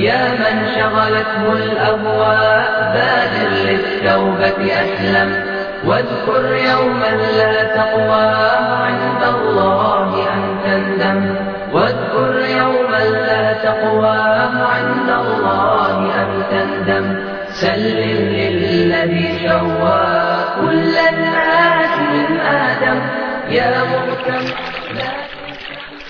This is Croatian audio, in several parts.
يا من شغلته الأهواء بادر للتوبة أسلم. واذكر يوما لا تقوى عند الله أن تندم. واذكر يوما لا تقوى عند الله أن تندم. سلم للذي شوى كل الناس من آدم. يا مغتم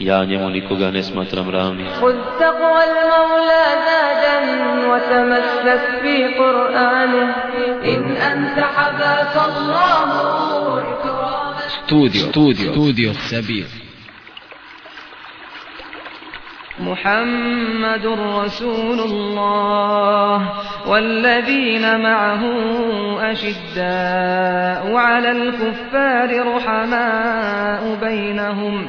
يعني منيكو غانس ماترم رامي خذ تقوى المولى زادا وتمسك في قرآنه. إن أنت حباك الله استوديو استوديو استوديو السبيل محمد رسول الله والذين معه أشداء على الكفار رحماء بينهم.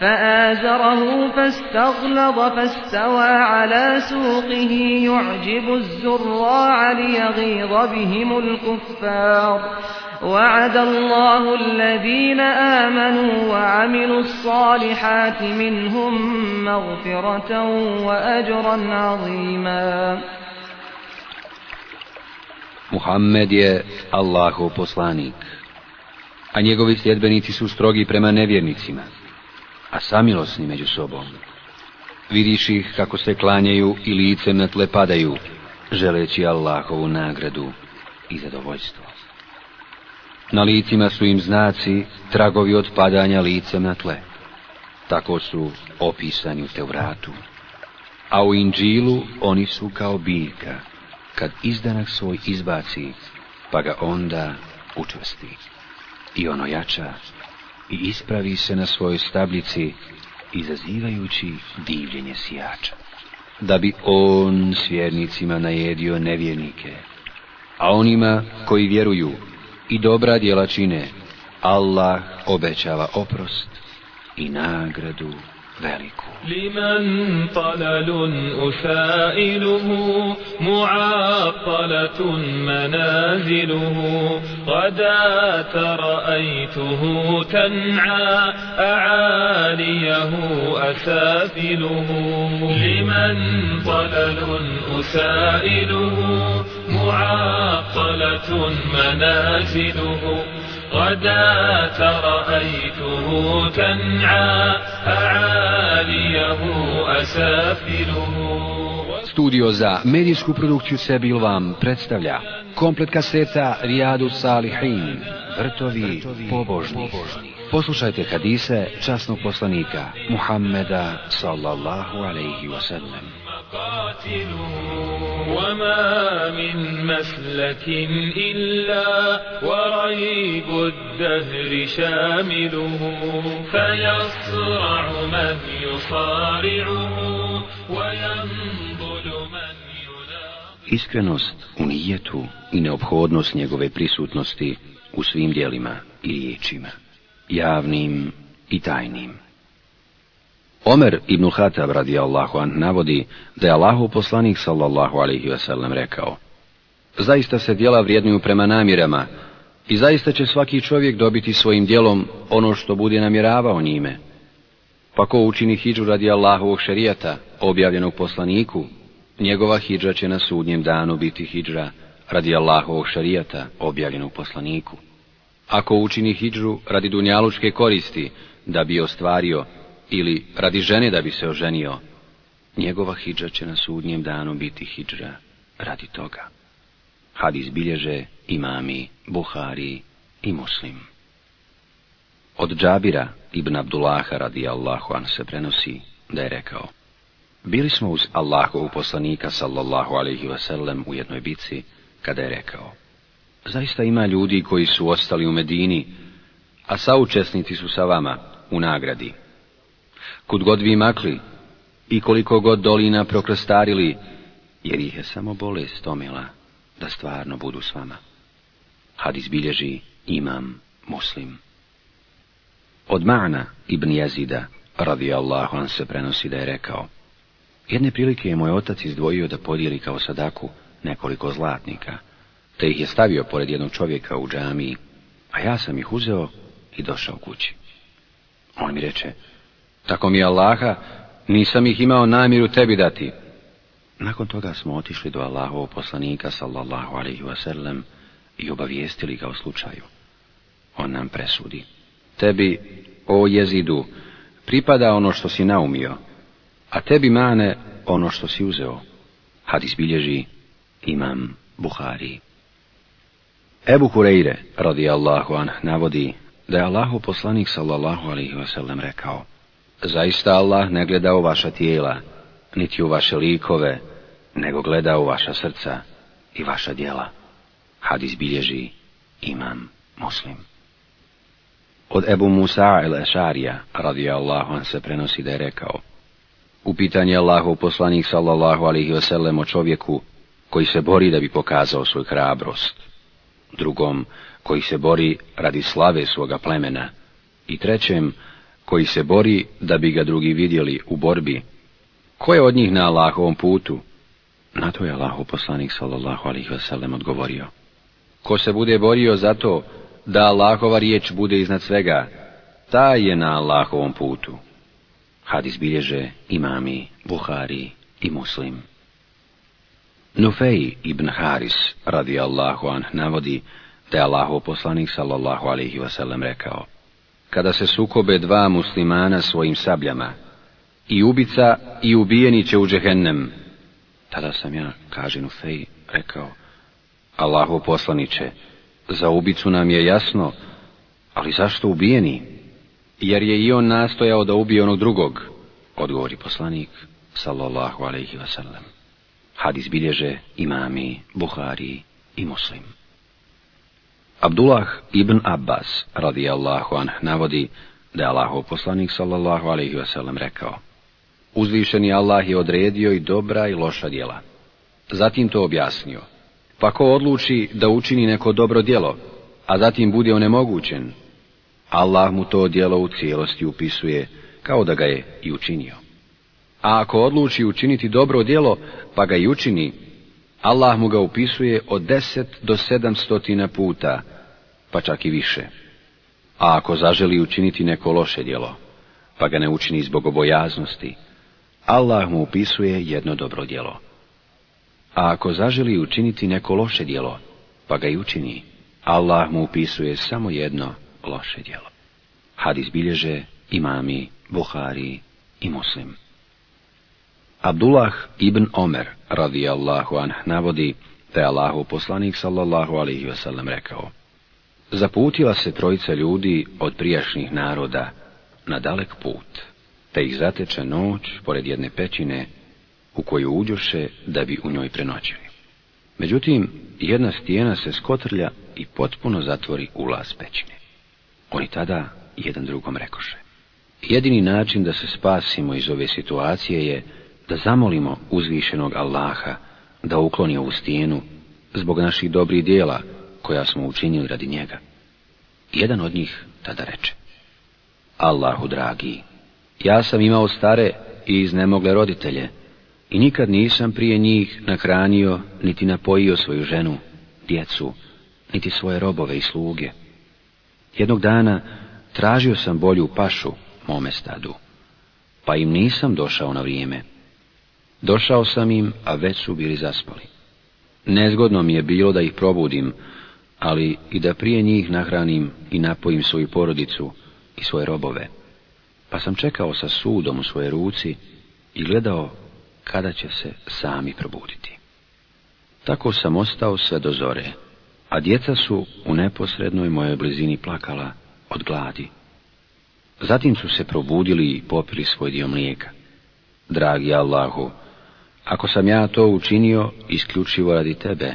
فآزره فاستغلظ فاستوى على سوقه. يعجب الزراع ليغيظ بهم الكفار. وعد الله الذين آمنوا وعملوا الصالحات منهم مغفرة وأجرا عظيما. Muhammed je Allahov poslanik, a njegovi sljedbenici su strogi prema nevjernicima, a samilosni među sobom. Vidiš ih kako se klanjaju i licem na tle padaju, želeći Allahovu nagradu i zadovoljstvo. Na licima su im znaci, tragovi od padanja licem na tle. Tako su opisani u Tevratu. A u Inđilu oni su kao biljka, kad izdanak svoj izbaci, pa ga onda učvrsti. I ono jača i ispravi se na svojoj stabljici, izazivajući divljenje sijača. Da bi on s vjernicima najedio nevjernike, a onima koji vjeruju i dobra djela čine, Allah obećava oprost i nagradu. لمن طلل أسائله معطلة منازله غداة رأيته تنعى أعاليه أسافله. لمن طلل أسائله معطلة منازله غداة رأيته تنعى أعاليه أسافله Studio za medijsku produkciju Sebil vam predstavlja komplet kaseta Rijadu Salihin, vrtovi pobožni. Poslušajte hadise časnog poslanika Muhammeda sallallahu alaihi wasallam. قاتله وما من مسلك إلا وريب الدهر شامله فيصرع من يصارعه وينضل من يناضل Iskrenost u nijetu i neophodnost njegove prisutnosti u svim dijelima i riječima, javnim i tajnim. Omer ibn Hatab radijallahu an navodi da je Allahu poslanik sallallahu alaihi wasallam rekao Zaista se djela vrijednuju prema namjerama i zaista će svaki čovjek dobiti svojim djelom ono što bude namjeravao njime. Pa ko učini hidžu radi Allahovog šerijata, objavljenog poslaniku, njegova hidža će na sudnjem danu biti hidža radi Allahovog šerijata, objavljenog poslaniku. Ako učini hidžu radi dunjalučke koristi, da bi ostvario, ili radi žene da bi se oženio, njegova hidža će na sudnjem danu biti hidža radi toga. Hadis bilježe imami, Buhari i Muslim. Od Džabira ibn Abdullaha radi Allahu an se prenosi da je rekao Bili smo uz Allahovog poslanika sallallahu alaihi wasallam u jednoj bici kada je rekao Zaista ima ljudi koji su ostali u Medini, a saučesnici su sa vama u nagradi. Kud god vi makli i koliko god dolina prokrstarili, jer ih je samo bolest omila da stvarno budu s vama. Hadis bilježi imam muslim. Od Ma'na ibn Jazida, radi Allahu an se prenosi da je rekao, jedne prilike je moj otac izdvojio da podijeli kao sadaku nekoliko zlatnika, te ih je stavio pored jednog čovjeka u džamiji, a ja sam ih uzeo i došao kući. On mi reče, tako mi Allaha, nisam ih imao namjeru tebi dati. Nakon toga smo otišli do Allahovog poslanika, sallallahu alaihi wasallam, i obavijestili ga o slučaju. On nam presudi. Tebi, o jezidu, pripada ono što si naumio, a tebi mane ono što si uzeo. Hadis bilježi imam Buhari. Ebu Hureyre, radi Allahu an, navodi da je Allahu poslanik sallallahu alaihi wasallam rekao Zaista Allah ne gleda u vaša tijela, niti u vaše likove, nego gleda u vaša srca i vaša djela. Hadis bilježi imam muslim. Od Ebu Musa el-Ešarija, radijallahu an, se prenosi da je rekao, u pitanje Allahu poslanik sallallahu alihi wasallam o čovjeku koji se bori da bi pokazao svoju hrabrost, drugom koji se bori radi slave svoga plemena i trećem koji se bori da bi ga drugi vidjeli u borbi. Ko je od njih na Allahovom putu? Na to je Allahu poslanik sallallahu alihi wasallam odgovorio. Ko se bude borio za to da Allahova riječ bude iznad svega, taj je na Allahovom putu. Hadis bilježe imami, Buhari i Muslim. Nufej ibn Haris, radi Allahu an, navodi da je Allahov poslanik sallallahu alaihi wasallam rekao Kada se sukobe dva muslimana svojim sabljama, i ubica i ubijeni će u džehennem, tada sam ja, kaže Nufej, rekao, Allahu poslaniće, za ubicu nam je jasno, ali zašto ubijeni? Jer je i on nastojao da ubije onog drugog, odgovori poslanik, sallallahu alaihi wasallam. Hadis bilježe imami, Buhari i Muslim. Abdullah ibn Abbas, radijallahu anh, navodi da je Allahov poslanik, sallallahu alaihi wasallam, rekao Uzvišeni Allah je odredio i dobra i loša djela. Zatim to objasnio. Pa ko odluči da učini neko dobro djelo, a zatim bude onemogućen, Allah mu to djelo u cijelosti upisuje kao da ga je i učinio. A ako odluči učiniti dobro djelo, pa ga i učini, Allah mu ga upisuje od deset do sedamstotina puta, pa čak i više. A ako zaželi učiniti neko loše djelo, pa ga ne učini zbog obojaznosti, Allah mu upisuje jedno dobro djelo. A ako zaželi učiniti neko loše djelo, pa ga i učini, Allah mu upisuje samo jedno loše djelo. Hadis bilježe imami, Buhari i Muslim. Abdullah ibn Omer, radijallahu anh, navodi je Allahu poslanik sallallahu alaihi wasallam rekao Zaputila se trojica ljudi od prijašnjih naroda na dalek put, te ih zateče noć pored jedne pećine u koju uđoše da bi u njoj prenoćili. Međutim, jedna stijena se skotrlja i potpuno zatvori ulaz pećine. Oni tada jedan drugom rekoše. Jedini način da se spasimo iz ove situacije je da zamolimo uzvišenog Allaha da ukloni ovu stijenu zbog naših dobrih dijela koja smo učinili radi njega. Jedan od njih tada reče. Allahu dragi, ja sam imao stare i iznemogle roditelje i nikad nisam prije njih nahranio niti napojio svoju ženu, djecu, niti svoje robove i sluge. Jednog dana tražio sam bolju pašu mome stadu, pa im nisam došao na vrijeme. Došao sam im, a već su bili zaspali. Nezgodno mi je bilo da ih probudim, ali i da prije njih nahranim i napojim svoju porodicu i svoje robove. Pa sam čekao sa sudom u svojoj ruci i gledao kada će se sami probuditi. Tako sam ostao sve do zore, a djeca su u neposrednoj mojoj blizini plakala od gladi. Zatim su se probudili i popili svoj dio mlijeka. Dragi Allahu, ako sam ja to učinio isključivo radi tebe,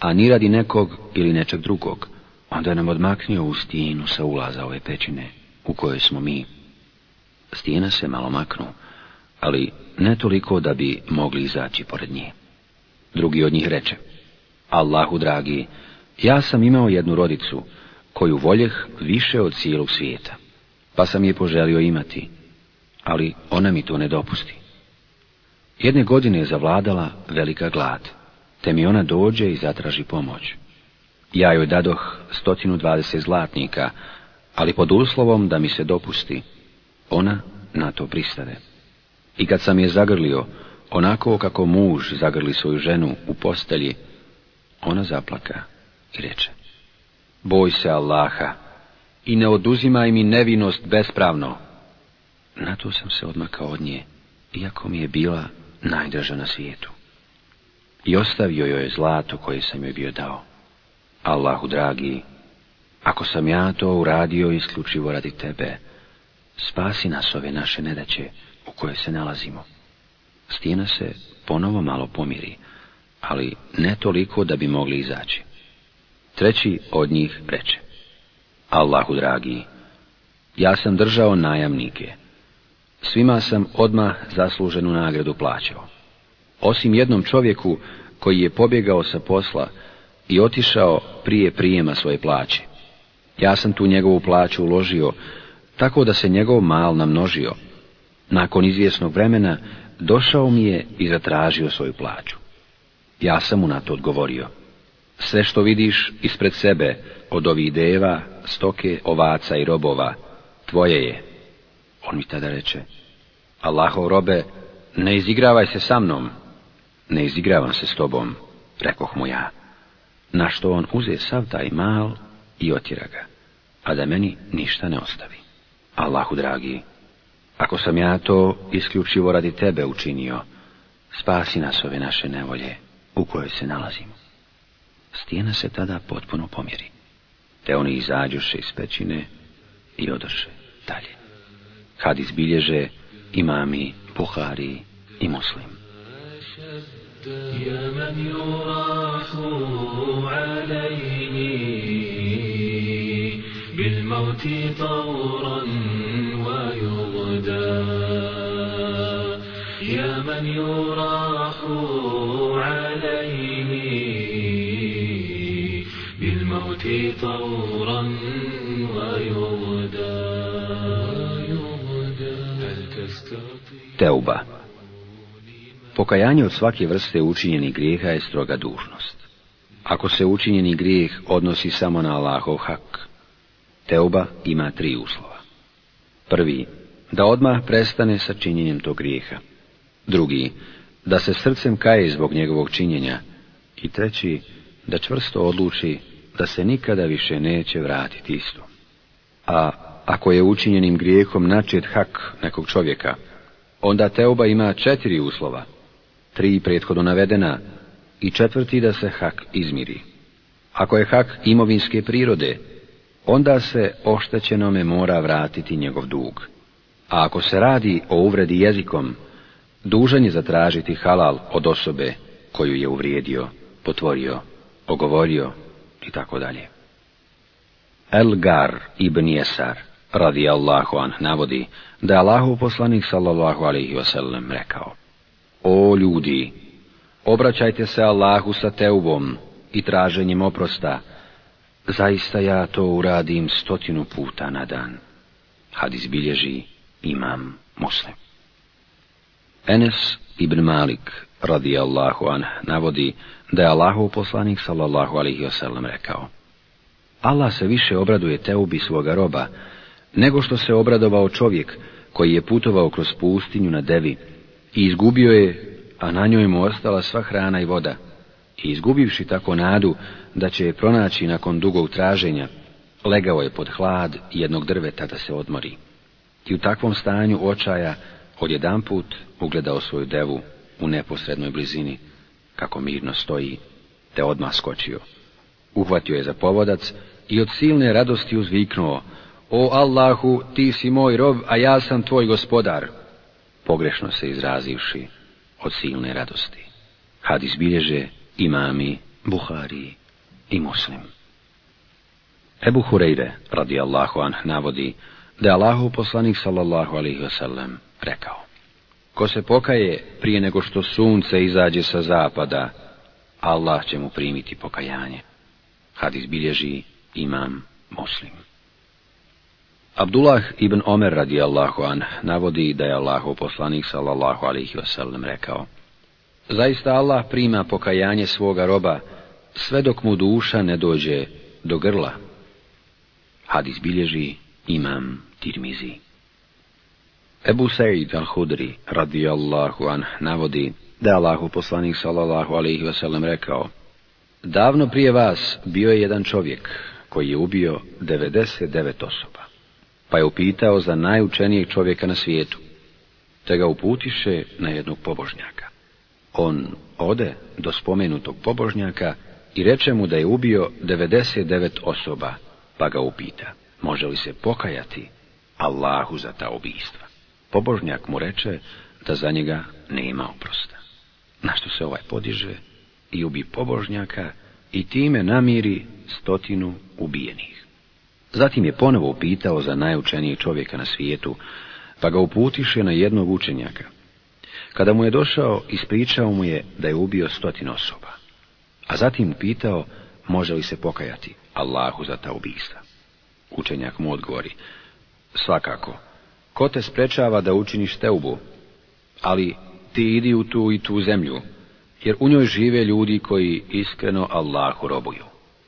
a ni radi nekog ili nečeg drugog, onda nam odmaknio u stijenu sa ulaza ove pećine u kojoj smo mi. Stijena se malo maknu, ali ne toliko da bi mogli izaći pored nje. Drugi od njih reče, Allahu dragi, ja sam imao jednu rodicu, koju voljeh više od cijelog svijeta, pa sam je poželio imati, ali ona mi to ne dopusti. Jedne godine je zavladala velika glad, te mi ona dođe i zatraži pomoć. Ja joj dadoh 120 zlatnika, ali pod uslovom da mi se dopusti. Ona na to pristade. I kad sam je zagrlio, onako kako muž zagrli svoju ženu u postelji, ona zaplaka i reče, boj se Allaha i ne oduzimaj mi nevinost bespravno. Na to sam se odmakao od nje, iako mi je bila najdraža na svijetu. I ostavio joj zlato koje sam joj bio dao. Allahu dragi, ako sam ja to uradio isključivo radi tebe, spasi nas ove naše nedaće u koje se nalazimo. Stijena se ponovo malo pomiri, ali ne toliko da bi mogli izaći. Treći od njih reče, Allahu dragi, ja sam držao najamnike. Svima sam odmah zasluženu nagradu plaćao. Osim jednom čovjeku koji je pobjegao sa posla i otišao prije prijema svoje plaće. Ja sam tu njegovu plaću uložio, tako da se njegov mal namnožio. Nakon izvjesnog vremena došao mi je i zatražio svoju plaću. Ja sam mu na to odgovorio. Sve što vidiš ispred sebe od ovih deva, stoke, ovaca i robova, tvoje je. On mi tada reče, Allahov robe, ne izigravaj se sa mnom. Ne izigravam se s tobom, rekoh mu ja. Na što on uze sav taj mal i otjera ga, a da meni ništa ne ostavi. Allahu dragi, ako sam ja to isključivo radi tebe učinio, spasi nas ove naše nevolje u kojoj se nalazimo. Stijena se tada potpuno pomjeri, te oni izađuše iz pećine i odoše dalje. Kad izbilježe imami Buhari i Muslim. يا من يراح عليه بالموت طورا ويغدى يا من يراح عليه بالموت طورا ويغدى Teuba. Pokajanje od svake vrste učinjenih grijeha je stroga dužnost. Ako se učinjeni grijeh odnosi samo na Allahov hak, Teuba ima tri uslova. Prvi, da odmah prestane sa činjenjem tog grijeha. Drugi, da se srcem kaje zbog njegovog činjenja. I treći, da čvrsto odluči da se nikada više neće vratiti isto. A ako je učinjenim grijehom načet hak nekog čovjeka, onda Teuba ima četiri uslova. Tri prethodno navedena i četvrti da se hak izmiri. Ako je hak imovinske prirode, onda se oštećenome mora vratiti njegov dug. A ako se radi o uvredi jezikom, dužan je zatražiti halal od osobe koju je uvrijedio, potvorio, ogovorio i tako dalje. Elgar ibn Jesar, radi Allahu an, navodi da je Allahu poslanik sallallahu alaihi wasallam rekao O ljudi, obraćajte se Allahu sa teubom i traženjem oprosta, zaista ja to uradim stotinu puta na dan. Hadis bilježi imam muslim. Enes ibn Malik, radi Allahu an, navodi da je Allahu poslanik sallallahu alaihi wasallam rekao Allah se više obraduje teubi svoga roba, nego što se obradovao čovjek koji je putovao kroz pustinju na devi i izgubio je, a na njoj mu ostala sva hrana i voda. I izgubivši tako nadu da će je pronaći nakon dugog traženja, legao je pod hlad jednog drveta da se odmori. I u takvom stanju očaja odjedanput ugledao svoju devu u neposrednoj blizini, kako mirno stoji te odmah skočio. Uhvatio je za povodac i od silne radosti uzviknuo, O Allahu, ti si moj rob, a ja sam tvoj gospodar, pogrešno se izrazivši od silne radosti. Hadis bilježe imami, Buhari i Muslim. Ebu Hureyre, radi Allahu anh, navodi da je Allahu poslanik sallallahu alaihi wasallam rekao. Ko se pokaje prije nego što sunce izađe sa zapada, Allah će mu primiti pokajanje. Hadis bilježi imam muslim. Abdullah ibn Omer radijallahu an navodi da je Allahu poslanik sallallahu alaihi wasallam rekao Zaista Allah prima pokajanje svoga roba sve dok mu duša ne dođe do grla. Hadis bilježi imam Tirmizi. Ebu Sa'id al-Hudri radijallahu an navodi da je Allahu poslanik sallallahu alaihi wasallam rekao Davno prije vas bio je jedan čovjek koji je ubio 99 osoba, pa je upitao za najučenijeg čovjeka na svijetu, te ga uputiše na jednog pobožnjaka. On ode do spomenutog pobožnjaka i reče mu da je ubio 99 osoba, pa ga upita, može li se pokajati Allahu za ta ubijstva. Pobožnjak mu reče da za njega nema oprosta. Na što se ovaj podiže i ubi pobožnjaka i time namiri stotinu ubijenih. Zatim je ponovo upitao za najučenijeg čovjeka na svijetu, pa ga uputiše na jednog učenjaka. Kada mu je došao, ispričao mu je da je ubio stotin osoba. A zatim upitao, može li se pokajati Allahu za ta ubijstva. Učenjak mu odgovori, svakako, ko te sprečava da učiniš teubu, ali ti idi u tu i tu zemlju, jer u njoj žive ljudi koji iskreno Allahu robuju,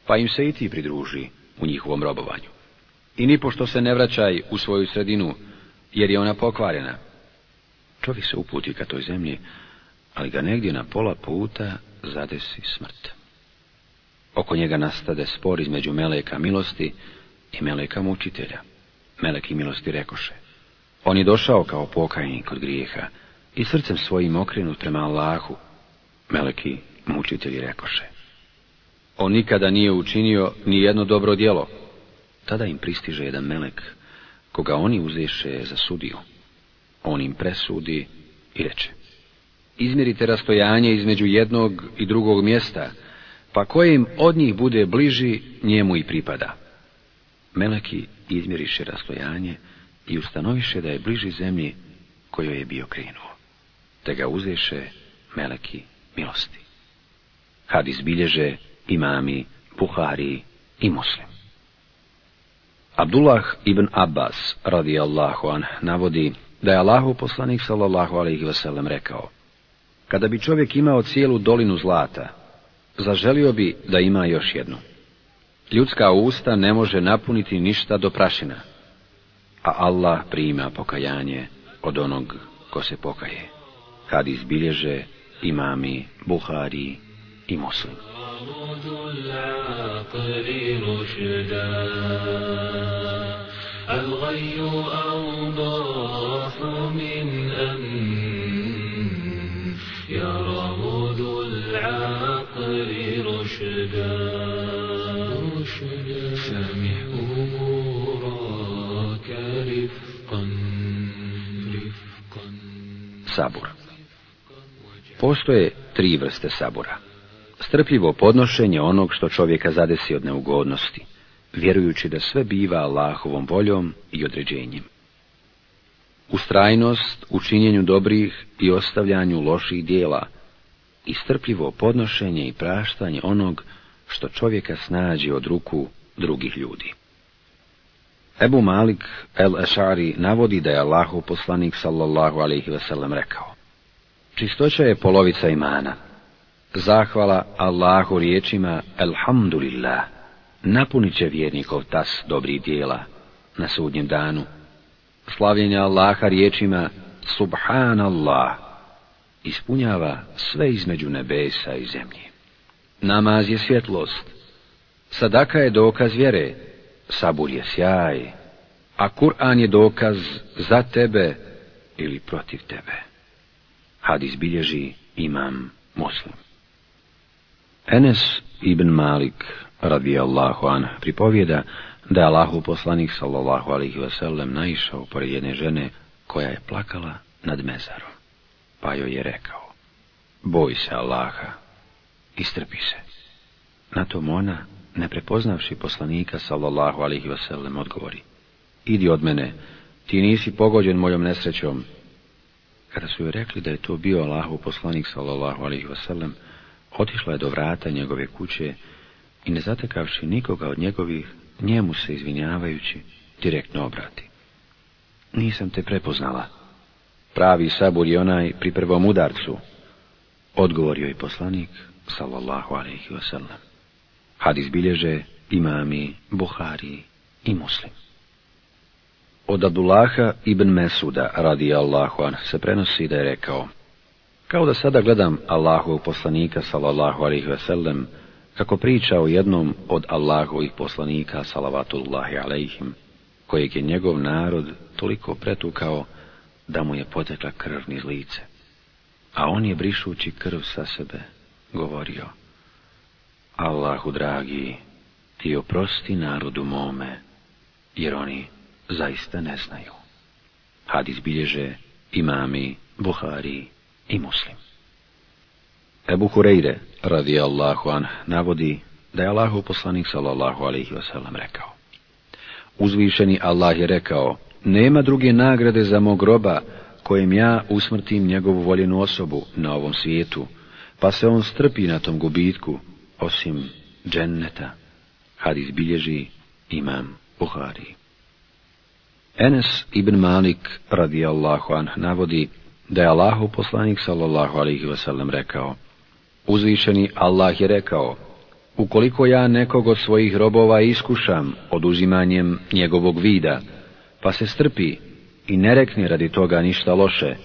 pa im se i ti pridruži u njihovom robovanju. I nipošto se ne vraćaj u svoju sredinu, jer je ona pokvarena. Čovjek se uputi ka toj zemlji, ali ga negdje na pola puta zadesi smrt. Oko njega nastade spor između meleka milosti i meleka mučitelja. Meleki milosti rekoše. On je došao kao pokajnik od grijeha i srcem svojim okrenut prema Allahu. Meleki mučitelji rekoše. On nikada nije učinio ni jedno dobro djelo. Tada im pristiže jedan melek, koga oni uzeše za sudiju. On im presudi i reče. Izmjerite rastojanje između jednog i drugog mjesta, pa kojim od njih bude bliži, njemu i pripada. Meleki izmjeriše rastojanje i ustanoviše da je bliži zemlji kojoj je bio krenuo, te ga uzeše meleki milosti. Hadis bilježe imami, Buhari i Muslim. Abdullah ibn Abbas, radijallahu an, navodi da je Allahu poslanik sallallahu alaihi wasallam rekao Kada bi čovjek imao cijelu dolinu zlata, zaželio bi da ima još jednu. Ljudska usta ne može napuniti ništa do prašina, a Allah prima pokajanje od onog ko se pokaje. Kad izbilježe imami, Buhari i Muslim. الغي أوضاح من أن يرى ذو العقل رشدا سامح أمورك رفقا رفقا Sabor. Postoje tri vrste sabora. Strpljivo podnošenje onog što čovjeka zadesi od neugodnosti, vjerujući da sve biva Allahovom voljom i određenjem. Ustrajnost u činjenju dobrih i ostavljanju loših dijela i strpljivo podnošenje i praštanje onog što čovjeka snađi od ruku drugih ljudi. Ebu Malik el-Ešari navodi da je Allahu poslanik sallallahu alaihi wasallam rekao Čistoća je polovica imana. Zahvala Allahu riječima Alhamdulillah napunit će vjernikov tas dobrih dijela na sudnjem danu. Slavljenja Allaha riječima Subhanallah ispunjava sve između nebesa i zemlje. Namaz je svjetlost, sadaka je dokaz vjere, sabur je sjaj, a Kur'an je dokaz za tebe ili protiv tebe. Hadis bilježi imam muslim. Enes ibn Malik radijallahu an pripovjeda da je Allahu poslanik sallallahu alaihi wasallam naišao pored jedne žene koja je plakala nad mezarom. Pa joj je rekao, boj se Allaha, istrpi se. Na tom ona, ne prepoznavši poslanika sallallahu alaihi wasallam, odgovori, idi od mene, ti nisi pogođen mojom nesrećom. Kada su joj rekli da je to bio Allahu poslanik sallallahu alaihi wasallam, otišla je do vrata njegove kuće i ne zatekavši nikoga od njegovih, njemu se izvinjavajući, direktno obrati. Nisam te prepoznala. Pravi sabur je onaj pri prvom udarcu, odgovorio je poslanik, sallallahu alaihi wasallam. Hadis bilježe imami, Buhari i muslim. Od Abdullaha ibn Mesuda, radi Allahu an, se prenosi da je rekao, kao da sada gledam Allahu poslanika, sallallahu alaihi wasallam, kako priča o jednom od Allahovih poslanika, salavatullahi alaihim, kojeg je njegov narod toliko pretukao da mu je potekla krv niz lice. A on je brišući krv sa sebe govorio, Allahu dragi, ti oprosti narodu mome, jer oni zaista ne znaju. Hadis bilježe imami, Buhari i Muslim. Ebu Hureyre, radi Allahu an, navodi da je Allahu poslanik sallallahu alaihi wasallam rekao. Uzvišeni Allah je rekao, nema druge nagrade za mog groba kojem ja usmrtim njegovu voljenu osobu na ovom svijetu, pa se on strpi na tom gubitku, osim dženneta. Hadis bilježi imam Buhari. Enes ibn Malik radijallahu an navodi da je Allahu poslanik sallallahu alaihi wasallam rekao Uzvišeni Allah je rekao Ukoliko ja nekog od svojih robova iskušam oduzimanjem njegovog vida, pa se strpi i ne rekne radi toga ništa loše,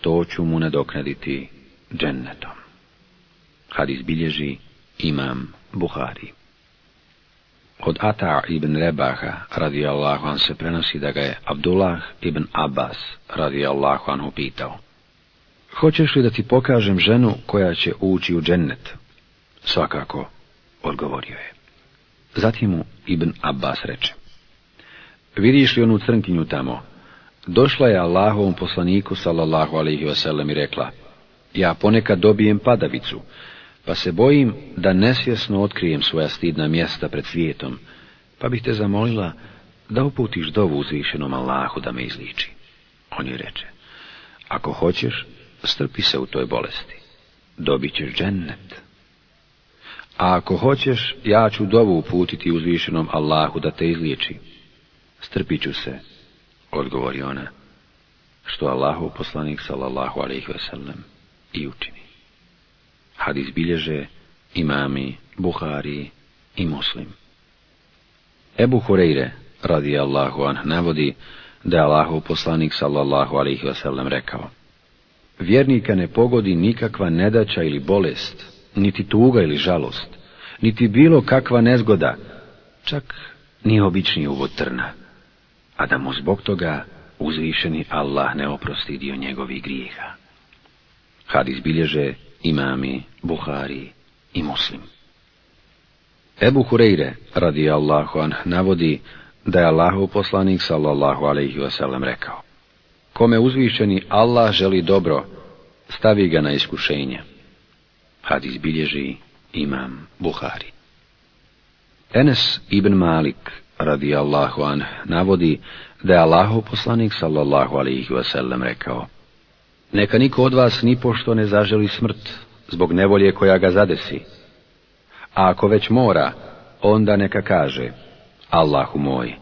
to ću mu nadoknaditi džennetom. Hadis bilježi imam Buhari. Od Ata ibn Rebaha radijallahu an se prenosi da ga je Abdullah ibn Abbas radijallahu anhu pitao. Hoćeš li da ti pokažem ženu koja će ući u džennet? Svakako, odgovorio je. Zatim mu Ibn Abbas reče. Vidiš li onu crnkinju tamo? Došla je Allahovom poslaniku, sallallahu alaihi wasallam, i rekla, ja ponekad dobijem padavicu, pa se bojim da nesvjesno otkrijem svoja stidna mjesta pred svijetom, pa bih te zamolila da uputiš dovu uzvišenom Allahu da me izliči. On je reče, ako hoćeš, strpi se u toj bolesti, dobit ćeš džennet. A ako hoćeš, ja ću dovu uputiti uzvišenom Allahu da te izliječi. Strpit ću se, odgovori ona, što Allahu poslanik sallallahu alaihi wasallam i učini. Hadis bilježe imami, Buhari i Muslim. Ebu Hureyre, radi Allahu an, navodi da je Allahu poslanik sallallahu alaihi wasallam rekao Vjernika ne pogodi nikakva nedaća ili bolest, niti tuga ili žalost, niti bilo kakva nezgoda, čak ni obični uvod trna, a da mu zbog toga uzvišeni Allah ne oprosti dio njegovih grijeha. Hadis bilježe imami, Buhari i Muslim. Ebu Hureyre, radi Allahu an, navodi da je Allahu poslanik sallallahu alaihi wasallam rekao. Kome uzvišeni Allah želi dobro, stavi ga na iskušenje. Hadis bilježi imam Buhari. Enes ibn Malik, radi Allahu an, navodi da je Allahu poslanik sallallahu alaihi wasallam rekao. Neka niko od vas ni pošto ne zaželi smrt, zbog nevolje koja ga zadesi. A ako već mora, onda neka kaže, Allahu moj,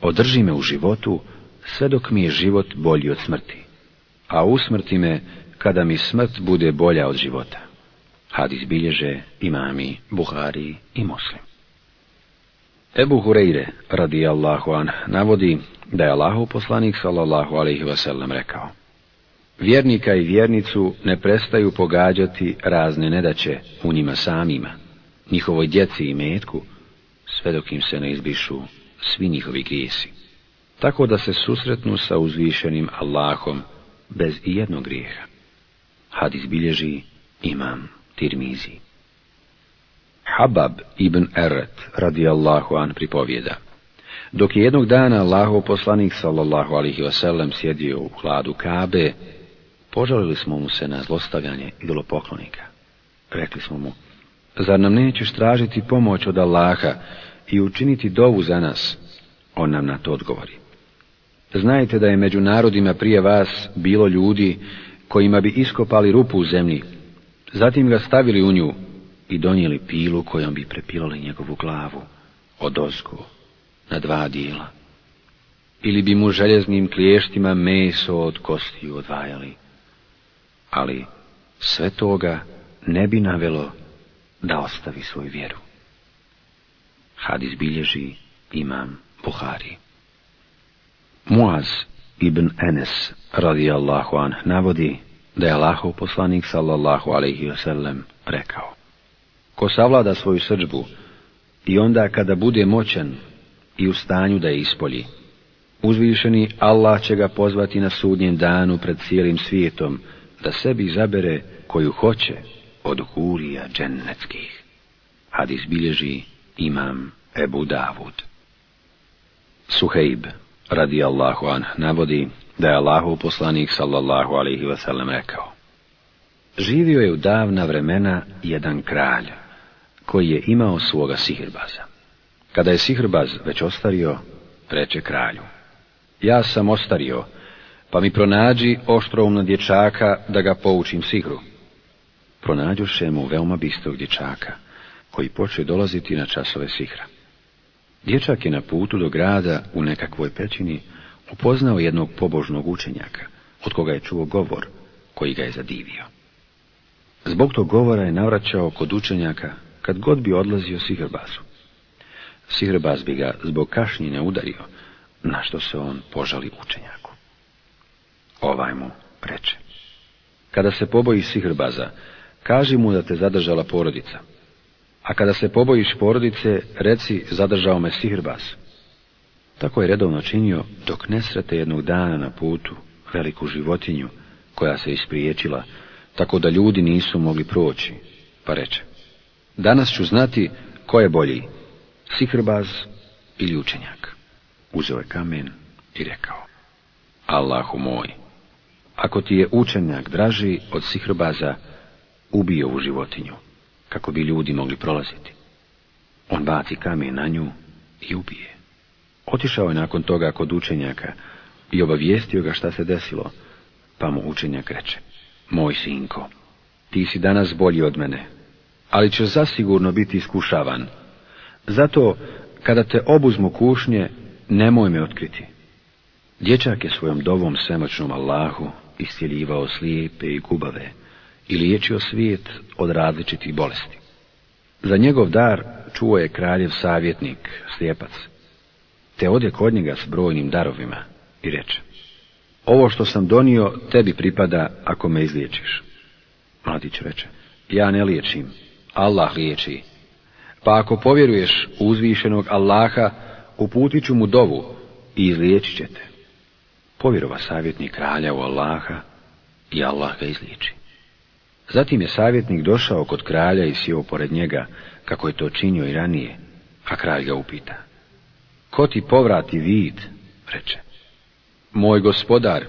održi me u životu, sve dok mi je život bolji od smrti, a usmrti me kada mi smrt bude bolja od života. Hadis bilježe imami, Buhari i Muslim. Ebu Hureyre, radi Allahu an, navodi da je Allahu poslanik sallallahu alaihi wasallam rekao. Vjernika i vjernicu ne prestaju pogađati razne nedaće u njima samima, njihovoj djeci i metku, sve dok im se ne izbišu svi njihovi grijesi. Tako da se susretnu sa uzvišenim Allahom bez ijednog grijeha. Hadis bilježi imam Tirmizi. Habab ibn Eret radijallahu an pripovjeda. Dok je jednog dana Allahov poslanik sallallahu alihi wasallam sjedio u hladu Kabe, požalili smo mu se na zlostavljanje idolopoklonika. Rekli smo mu, zar nam nećeš tražiti pomoć od Allaha i učiniti dovu za nas? On nam na to odgovori. Znajte da je među narodima prije vas bilo ljudi kojima bi iskopali rupu u zemlji, zatim ga stavili u nju i donijeli pilu kojom bi prepilali njegovu glavu od ozgu na dva dijela. Ili bi mu željeznim kliještima meso od kostiju odvajali. Ali sve toga ne bi navelo da ostavi svoju vjeru. Hadis bilježi imam Buhari. Muaz ibn Enes radijallahu an navodi da je Allahov poslanik sallallahu alaihi wasallam rekao Ko savlada svoju srđbu i onda kada bude moćan i u stanju da je ispolji, uzvišeni Allah će ga pozvati na sudnjem danu pred cijelim svijetom da sebi izabere koju hoće od hurija džennetskih. Hadis bilježi imam Ebu Davud. Suheib, radi Allahu an, navodi da je Allahu poslanik sallallahu alaihi wasallam rekao. Živio je u davna vremena jedan kralj, koji je imao svoga sihirbaza. Kada je sihrbaz već ostario, reče kralju. Ja sam ostario, pa mi pronađi oštroumna dječaka da ga poučim sihru. Pronađoše mu veoma bistog dječaka, koji poče dolaziti na časove sihra. Dječak je na putu do grada u nekakvoj pećini upoznao jednog pobožnog učenjaka, od koga je čuo govor, koji ga je zadivio. Zbog tog govora je navraćao kod učenjaka kad god bi odlazio sihrbazu. Sihrbaz bi ga zbog kašnjine udario, na što se on požali učenjaku. Ovaj mu reče. Kada se pobojiš sihrbaza, kaži mu da te zadržala porodica. A kada se pobojiš porodice, reci zadržao me sihrbaz. Tako je redovno činio dok ne srete jednog dana na putu veliku životinju koja se ispriječila, tako da ljudi nisu mogli proći, pa reče. Danas ću znati ko je bolji, sihrbaz ili učenjak. Uzeo je kamen i rekao, Allahu moj, ako ti je učenjak draži od sihrbaza, ubio u životinju, kako bi ljudi mogli prolaziti. On baci kamen na nju i ubije. Otišao je nakon toga kod učenjaka i obavijestio ga šta se desilo, pa mu učenjak reče, moj sinko, ti si danas bolji od mene, ali će zasigurno biti iskušavan. Zato, kada te obuzmu kušnje, nemoj me otkriti. Dječak je svojom dovom svemoćnom Allahu iscijeljivao slijepe i gubave i liječio svijet od različitih bolesti. Za njegov dar čuo je kraljev savjetnik, slijepac, te ode kod njega s brojnim darovima i reče, ovo što sam donio tebi pripada ako me izliječiš. Mladić reče, ja ne liječim, Allah liječi. Pa ako povjeruješ uzvišenog Allaha, uputit ću mu dovu i izliječit ćete. Povjerova savjetnik kralja u Allaha i Allah ga izliječi. Zatim je savjetnik došao kod kralja i sjeo pored njega, kako je to činio i ranije, a kralj ga upita. Ko ti povrati vid, reče. Moj gospodar,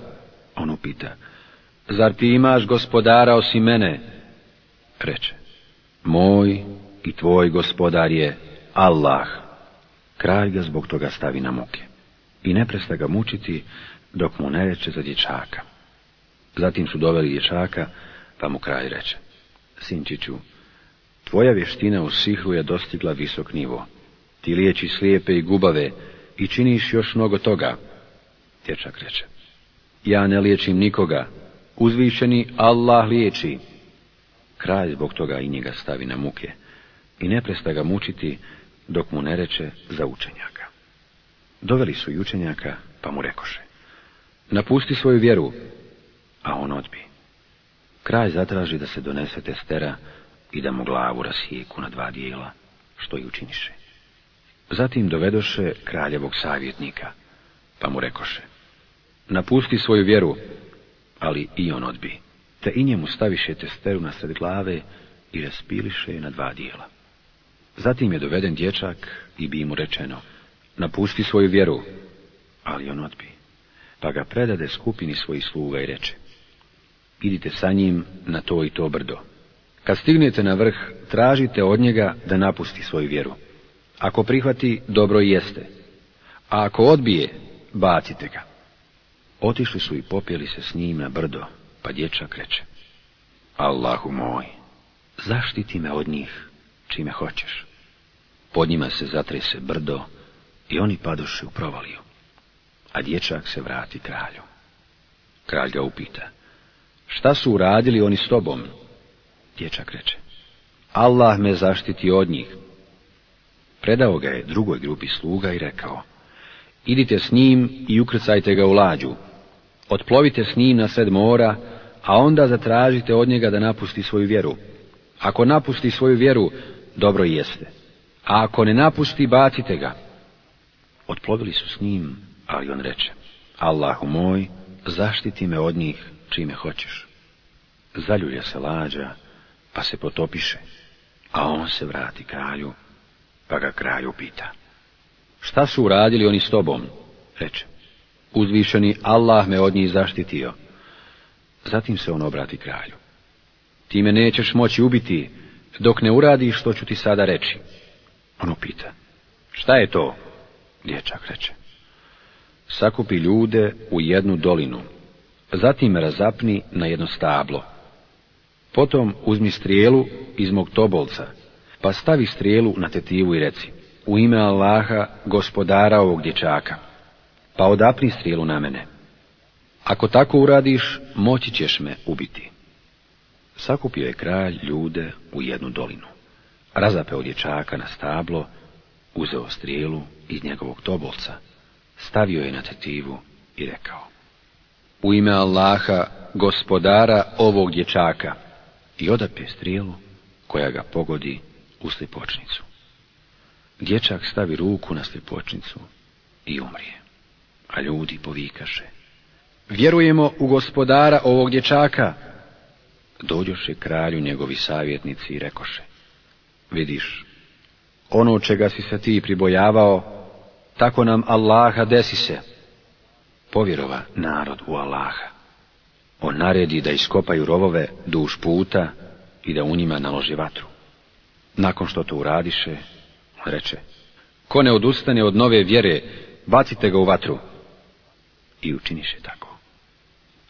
on upita. Zar ti imaš gospodara osim mene? Reče. Moj i tvoj gospodar je Allah. Kralj ga zbog toga stavi na muke i ne presta ga mučiti dok mu ne reče za dječaka. Zatim su doveli dječaka, pa mu kralj reče. Sinčiću, tvoja vještina u sihru je dostigla visok nivo. Ti liječi slijepe i gubave i činiš još mnogo toga. Dječak reče. Ja ne liječim nikoga, uzvišeni Allah liječi. Kralj zbog toga i njega stavi na muke i ne presta ga mučiti dok mu ne reče za učenjaka. Doveli su i učenjaka, pa mu rekoše. Napusti svoju vjeru, a on odbi. Kralj zatraži da se donese testera i da mu glavu rasijeku na dva dijela, što i učiniše. Zatim dovedoše kraljevog savjetnika, pa mu rekoše. Napusti svoju vjeru, ali i on odbi te i njemu staviše testeru na sred glave i raspiliše je na dva dijela. Zatim je doveden dječak i bi mu rečeno, napusti svoju vjeru, ali on odbi. Pa ga predade skupini svojih sluga i reče, idite sa njim na to i to brdo. Kad stignete na vrh, tražite od njega da napusti svoju vjeru. Ako prihvati, dobro jeste. A ako odbije, bacite ga. Otišli su i popjeli se s njim na brdo, pa dječak reče, Allahu moj, zaštiti me od njih, čime hoćeš. Pod njima se zatrese brdo i oni padoše u provaliju. A dječak se vrati kralju. Kralj ga upita, šta su uradili oni s tobom? Dječak reče, Allah me zaštiti od njih. Predao ga je drugoj grupi sluga i rekao, idite s njim i ukrcajte ga u lađu. Otplovite s njim na sred mora, a onda zatražite od njega da napusti svoju vjeru. Ako napusti svoju vjeru, dobro jeste. A ako ne napusti, bacite ga. Otplovili su s njim, ali on reče, Allahu moj, zaštiti me od njih čime hoćeš. Zaljulja se lađa, pa se potopiše, a on se vrati kralju, pa ga kralju pita. Šta su uradili oni s tobom? Reče, uzvišeni Allah me od njih zaštitio. Zatim se on obrati kralju. Ti me nećeš moći ubiti, dok ne uradiš što ću ti sada reći. Ono pita, šta je to? Dječak reče, sakupi ljude u jednu dolinu, zatim razapni na jedno stablo. Potom uzmi strijelu iz mog tobolca, pa stavi strijelu na tetivu i reci, u ime Allaha, gospodara ovog dječaka, pa odapni strijelu na mene. Ako tako uradiš, moći ćeš me ubiti. Sakupio je kralj ljude u jednu dolinu. Razapeo dječaka na stablo, uzeo strijelu iz njegovog tobolca, stavio je na tetivu i rekao. U ime Allaha, gospodara ovog dječaka, i odapje strijelu koja ga pogodi u slipočnicu. Dječak stavi ruku na slipočnicu i umrije, a ljudi povikaše. Vjerujemo u gospodara ovog dječaka. Dođoše kralju njegovi savjetnici i rekoše. Vidiš, ono čega si se ti pribojavao, tako nam Allaha desi se. Povjerova narod u Allaha. On naredi da iskopaju rovove duž puta i da u njima naloži vatru. Nakon što to uradiše, reče, ko ne odustane od nove vjere, bacite ga u vatru. I učiniše tako.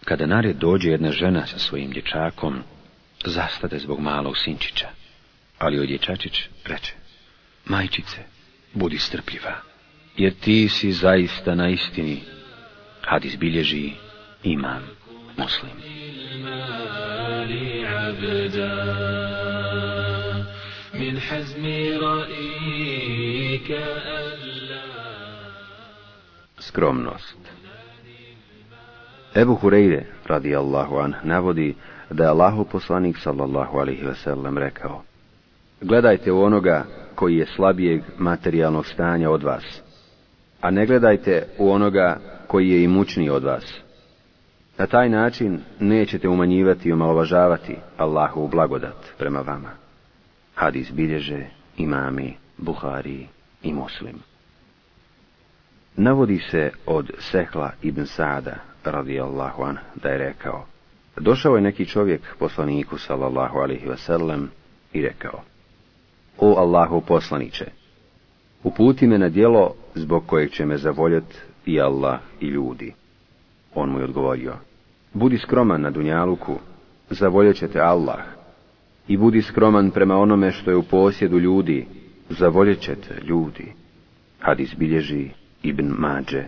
Kada nared dođe jedna žena sa svojim dječakom, zastade zbog malog sinčića. Ali od dječačić reče, majčice, budi strpljiva, jer ti si zaista na istini. Hadis bilježi imam muslim. Skromnost Ebu Hureyre, radi Allahu an, navodi da je Allahu poslanik sallallahu alaihi wasallam rekao Gledajte u onoga koji je slabijeg materijalnog stanja od vas, a ne gledajte u onoga koji je imućniji od vas. Na taj način nećete umanjivati i omalovažavati Allahu blagodat prema vama. Hadis bilježe imami, Buhari i Muslim. Navodi se od Sehla ibn Sada, radijallahu an, da je rekao, došao je neki čovjek poslaniku, sallallahu alihi wasallam, i rekao, O Allahu poslaniće, uputi me na djelo zbog kojeg će me zavoljeti i Allah i ljudi. On mu je odgovorio, budi skroman na dunjaluku, zavoljet će te Allah, i budi skroman prema onome što je u posjedu ljudi, zavoljet ljudi. Hadis bilježi Ibn Mađe.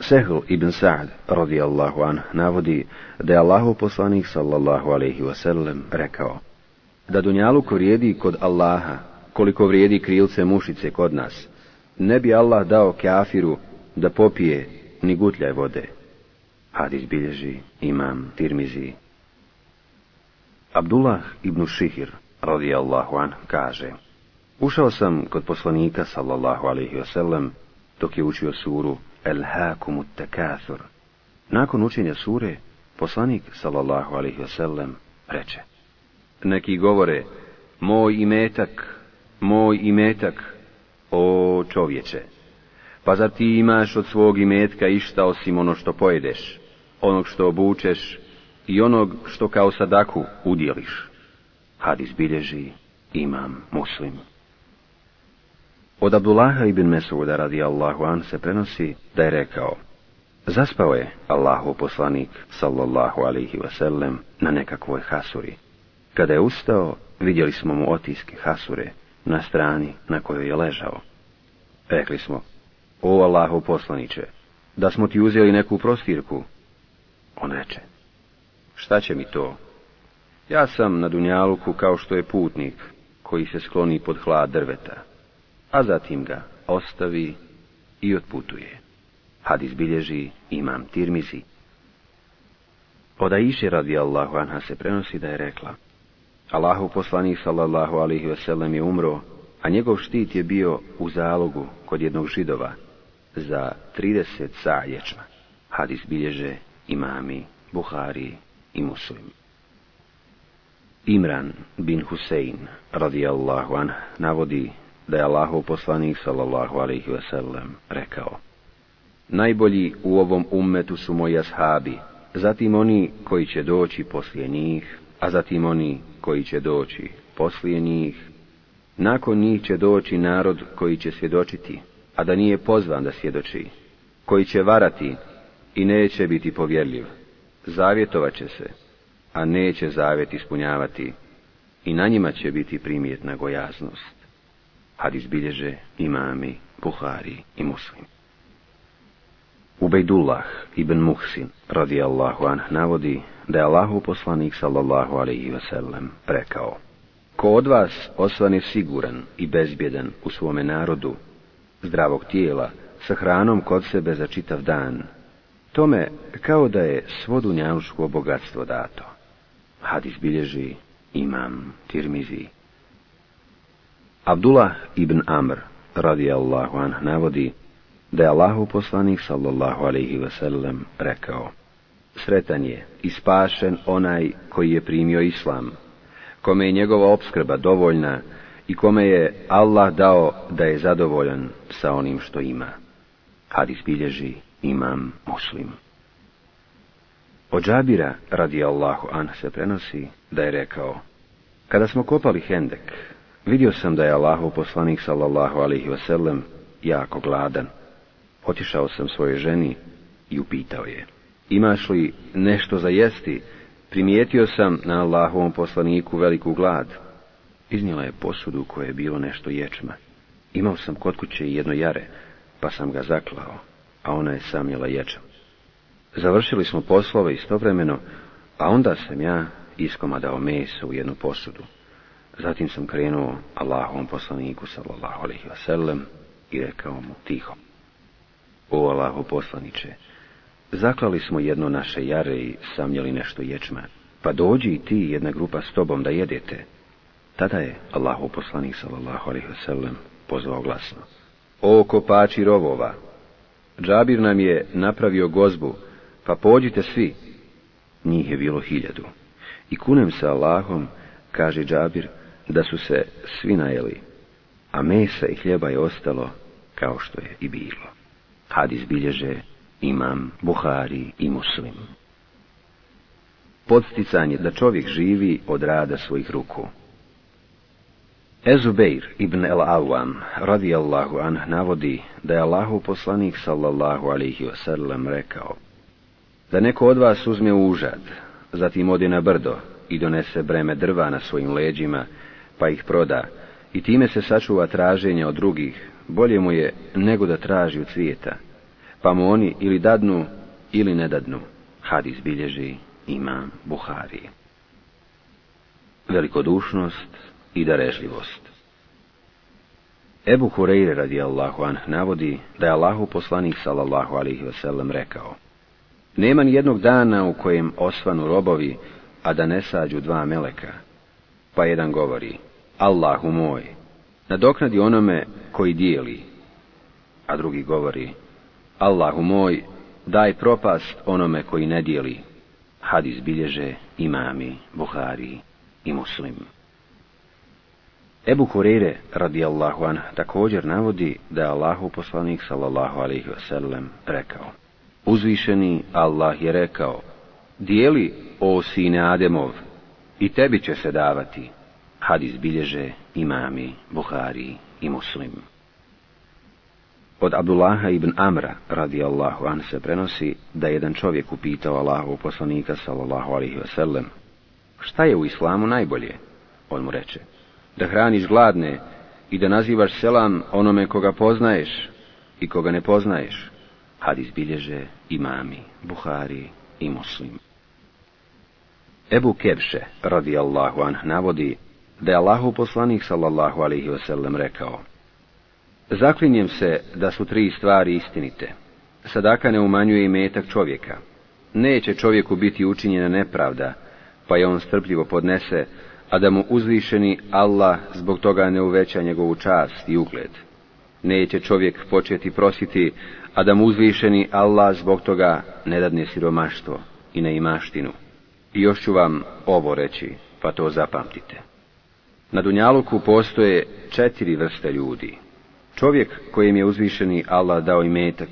Sehl ibn Sa'd, radijallahu an, navodi da je Allahu poslanik, sallallahu alaihi wasallam, rekao, da dunjaluk vrijedi kod Allaha, koliko vrijedi krilce mušice kod nas, ne bi Allah dao kafiru da popije ni gutljaj vode. Hadis bilježi imam Tirmizi. Abdullah ibn Šihir, radijallahu an, kaže, Ušao sam kod poslanika, sallallahu alaihi wasallam, dok je učio suru El Hakumut Takathur. Nakon učenja sure, poslanik, sallallahu alaihi wasallam, reče, Neki govore, moj imetak, moj imetak, o čovječe. Pa zar ti imaš od svog imetka išta osim ono što pojedeš, onog što obučeš i onog što kao sadaku udjeliš? Hadis bilježi imam muslim. Od Abdullaha ibn Mesuda radi Allahu an se prenosi da je rekao Zaspao je Allahu poslanik sallallahu alihi wasallam na nekakvoj hasuri. Kada je ustao, vidjeli smo mu otiske hasure na strani na kojoj je ležao. Rekli smo, o Allahu poslaniće, da smo ti uzeli neku prostirku. On reče, šta će mi to? Ja sam na Dunjaluku kao što je putnik koji se skloni pod hlad drveta, a zatim ga ostavi i otputuje. Hadis bilježi imam Tirmizi. Od Aiše radi Allahu anha se prenosi da je rekla, Allahu poslanik sallallahu alihi wasallam je umro, a njegov štit je bio u zalogu kod jednog židova za 30 sa ječma. Hadis bilježe imami, Buhari i Muslim. Imran bin Husein radijallahu anh navodi da je Allahu poslanik sallallahu alaihi wasallam rekao Najbolji u ovom ummetu su moji ashabi, zatim oni koji će doći poslije njih, a zatim oni koji će doći poslije njih. Nakon njih će doći narod koji će svjedočiti, a da nije pozvan da svjedoči, koji će varati i neće biti povjerljiv. Zavjetovat će se, a neće zavjet ispunjavati, i na njima će biti primjetna gojaznost. Hadis bilježe imami, Buhari i Muslim. Ubejdullah ibn Muhsin radijallahu anh navodi da je Allahu poslanik sallallahu alaihi wasallam rekao Ko od vas osvane siguran i bezbjedan u svome narodu, zdravog tijela, sa hranom kod sebe za čitav dan, tome kao da je svo dunjaluško bogatstvo dato. Hadis bilježi imam Tirmizi. Abdullah ibn Amr radijallahu anh navodi da je Allahu poslanik sallallahu alaihi wasallam rekao Sretan je i spašen onaj koji je primio islam, kome je njegova opskrba dovoljna i kome je Allah dao da je zadovoljan sa onim što ima. Hadis bilježi imam muslim. Od Džabira, radi Allahu an, se prenosi da je rekao, kada smo kopali hendek, vidio sam da je Allahu poslanik sallallahu alaihi wasallam jako gladan. Otišao sam svojoj ženi i upitao je, imaš li nešto za jesti? Primijetio sam na Allahovom poslaniku veliku glad. Iznijela je posudu koje je bilo nešto ječma. Imao sam kod kuće jedno jare, pa sam ga zaklao, a ona je samljela ječam. Završili smo poslove istovremeno, a onda sam ja iskomadao meso u jednu posudu. Zatim sam krenuo Allahovom poslaniku sallallahu alaihi wasallam i rekao mu tiho. O Allahu poslaniče, zaklali smo jedno naše jare i samljeli nešto ječma, pa dođi i ti jedna grupa s tobom da jedete. Tada je Allahu poslanik sallallahu alaihi wasallam pozvao glasno. O kopači rovova, Džabir nam je napravio gozbu, pa pođite svi. Njih je bilo hiljadu. I kunem se Allahom, kaže Džabir, da su se svi najeli, a mesa i hljeba je ostalo kao što je i bilo. Hadis bilježe imam Buhari i Muslim. Podsticanje da čovjek živi od rada svojih ruku. Ezubeir ibn el-Awam radijallahu anh navodi da je Allahu poslanik sallallahu alihi wasallam rekao da neko od vas uzme užad, zatim ode na brdo i donese breme drva na svojim leđima, pa ih proda i time se sačuva traženja od drugih, bolje mu je nego da traži u cvijeta, pa mu oni ili dadnu ili ne dadnu. Hadis bilježi imam Buhari. Velikodušnost i darežljivost. Ebu Hureyre radijallahu anh navodi da je Allahu poslanik sallallahu alihi wasallam rekao Nema ni jednog dana u kojem osvanu robovi, a da ne sađu dva meleka. Pa jedan govori, Allahu moj, nadoknadi onome koji dijeli, a drugi govori, Allahu moj, daj propast onome koji ne dijeli. Hadis bilježe imami, Buhari i Muslim. Ebu Hureyre radijallahu an također navodi da je Allahu poslanik sallallahu alaihi wasallam rekao Uzvišeni Allah je rekao Dijeli, o sine Ademov, i tebi će se davati. Hadis bilježe imami, Buhari i Muslim. Od Abdullaha ibn Amra, radijallahu an, se prenosi da je jedan čovjek upitao Allahu poslanika, sallallahu alaihi wasallam, šta je u islamu najbolje? On mu reče, da hraniš gladne i da nazivaš selam onome koga poznaješ i koga ne poznaješ. Hadis bilježe imami, Buhari i Muslim. Ebu Kebše, radijallahu anh, navodi da je Allahu poslanik, sallallahu alaihi wasallam, rekao Zaklinjem se da su tri stvari istinite. Sadaka ne umanjuje imetak čovjeka. Neće čovjeku biti učinjena nepravda, pa je on strpljivo podnese, a da mu uzvišeni Allah zbog toga ne uveća njegovu čast i ugled. Neće čovjek početi prositi, a da mu uzvišeni Allah zbog toga ne dadne siromaštvo i neimaštinu. I još ću vam ovo reći, pa to zapamtite. Na Dunjaluku postoje četiri vrste ljudi. Čovjek kojem je uzvišeni Allah dao imetak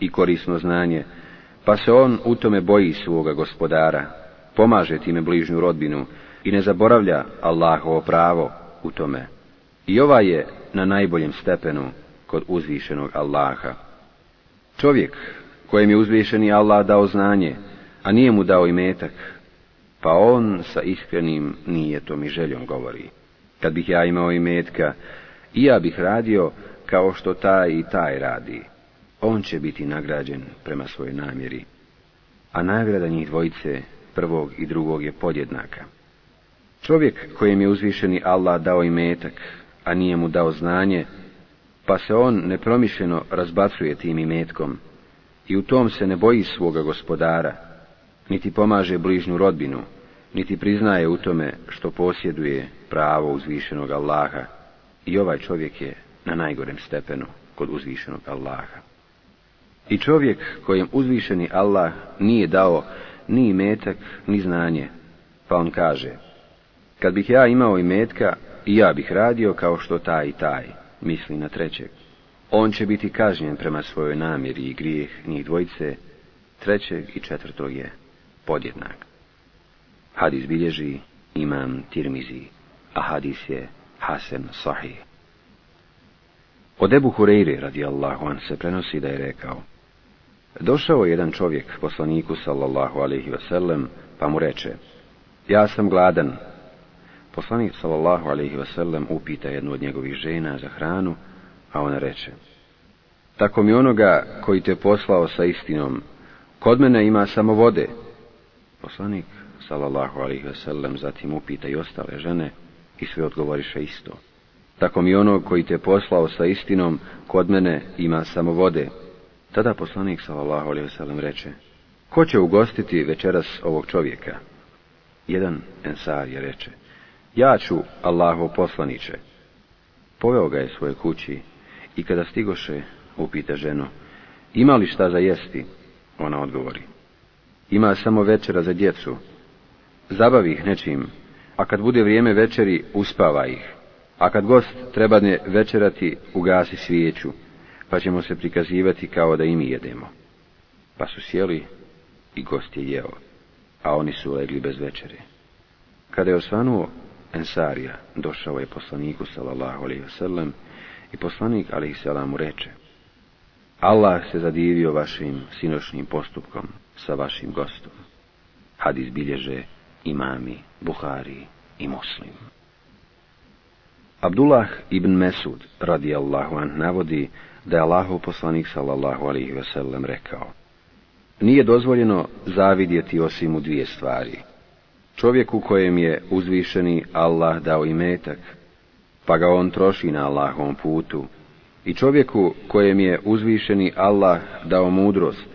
i korisno znanje, pa se on u tome boji svoga gospodara, pomaže time bližnju rodbinu i ne zaboravlja Allahovo pravo u tome. I ova je na najboljem stepenu kod uzvišenog Allaha. Čovjek kojem je uzvišeni Allah dao znanje, a nije mu dao imetak, pa on sa iskrenim nijetom i željom govori. Kad bih ja imao imetka, i ja bih radio kao što taj i taj radi. On će biti nagrađen prema svojoj namjeri. A nagrada njih dvojice, prvog i drugog, je podjednaka. Čovjek kojem je uzvišeni Allah dao imetak, a nije mu dao znanje, pa se on nepromišljeno razbacuje tim imetkom i u tom se ne boji svoga gospodara, niti pomaže bližnju rodbinu, niti priznaje u tome što posjeduje pravo uzvišenog Allaha i ovaj čovjek je na najgorem stepenu kod uzvišenog Allaha. I čovjek kojem uzvišeni Allah nije dao ni imetak, ni znanje, pa on kaže, kad bih ja imao imetka, i ja bih radio kao što taj i taj, misli na trećeg. On će biti kažnjen prema svojoj namjeri i grijeh njih dvojice, trećeg i četvrtog je podjednak. Hadis bilježi imam Tirmizi, a hadis je Hasan Sahih. Od Ebu Hureyri, radijallahu an, se prenosi da je rekao, Došao je jedan čovjek poslaniku, sallallahu alaihi wasallam, pa mu reče, ja sam gladan. Poslanik, sallallahu alaihi wasallam, upita jednu od njegovih žena za hranu, a ona reče, tako mi onoga koji te poslao sa istinom, kod mene ima samo vode. Poslanik, sallallahu alaihi wasallam, zatim upita i ostale žene i sve odgovoriše isto. Tako mi onog koji te poslao sa istinom, kod mene ima samo vode. Tada poslanik sallallahu alejhi ve reče: Ko će ugostiti večeras ovog čovjeka? Jedan ensar je reče: Ja ću, Allahov poslaniće. Poveo ga je svoje kući i kada stigoše, upita ženu: Ima li šta za jesti? Ona odgovori: Ima samo večera za djecu. Zabavi ih nečim, a kad bude vrijeme večeri, uspava ih. A kad gost treba ne večerati, ugasi svijeću, pa ćemo se prikazivati kao da i mi jedemo. Pa su sjeli i gost je jeo, a oni su legli bez večere. Kada je osvanuo Ensarija, došao je poslaniku, sallallahu alaihi wasallam, i poslanik, alaihi salam, mu reče, Allah se zadivio vašim sinošnim postupkom sa vašim gostom. Hadis bilježe imami, Buhari i Muslim. Abdullah ibn Mesud, radijallahu an, navodi da je Allahov poslanik, sallallahu alaihi wasallam, rekao Nije dozvoljeno zavidjeti osim u dvije stvari. Čovjeku kojem je uzvišeni Allah dao imetak, pa ga on troši na Allahovom putu, i čovjeku kojem je uzvišeni Allah dao mudrost,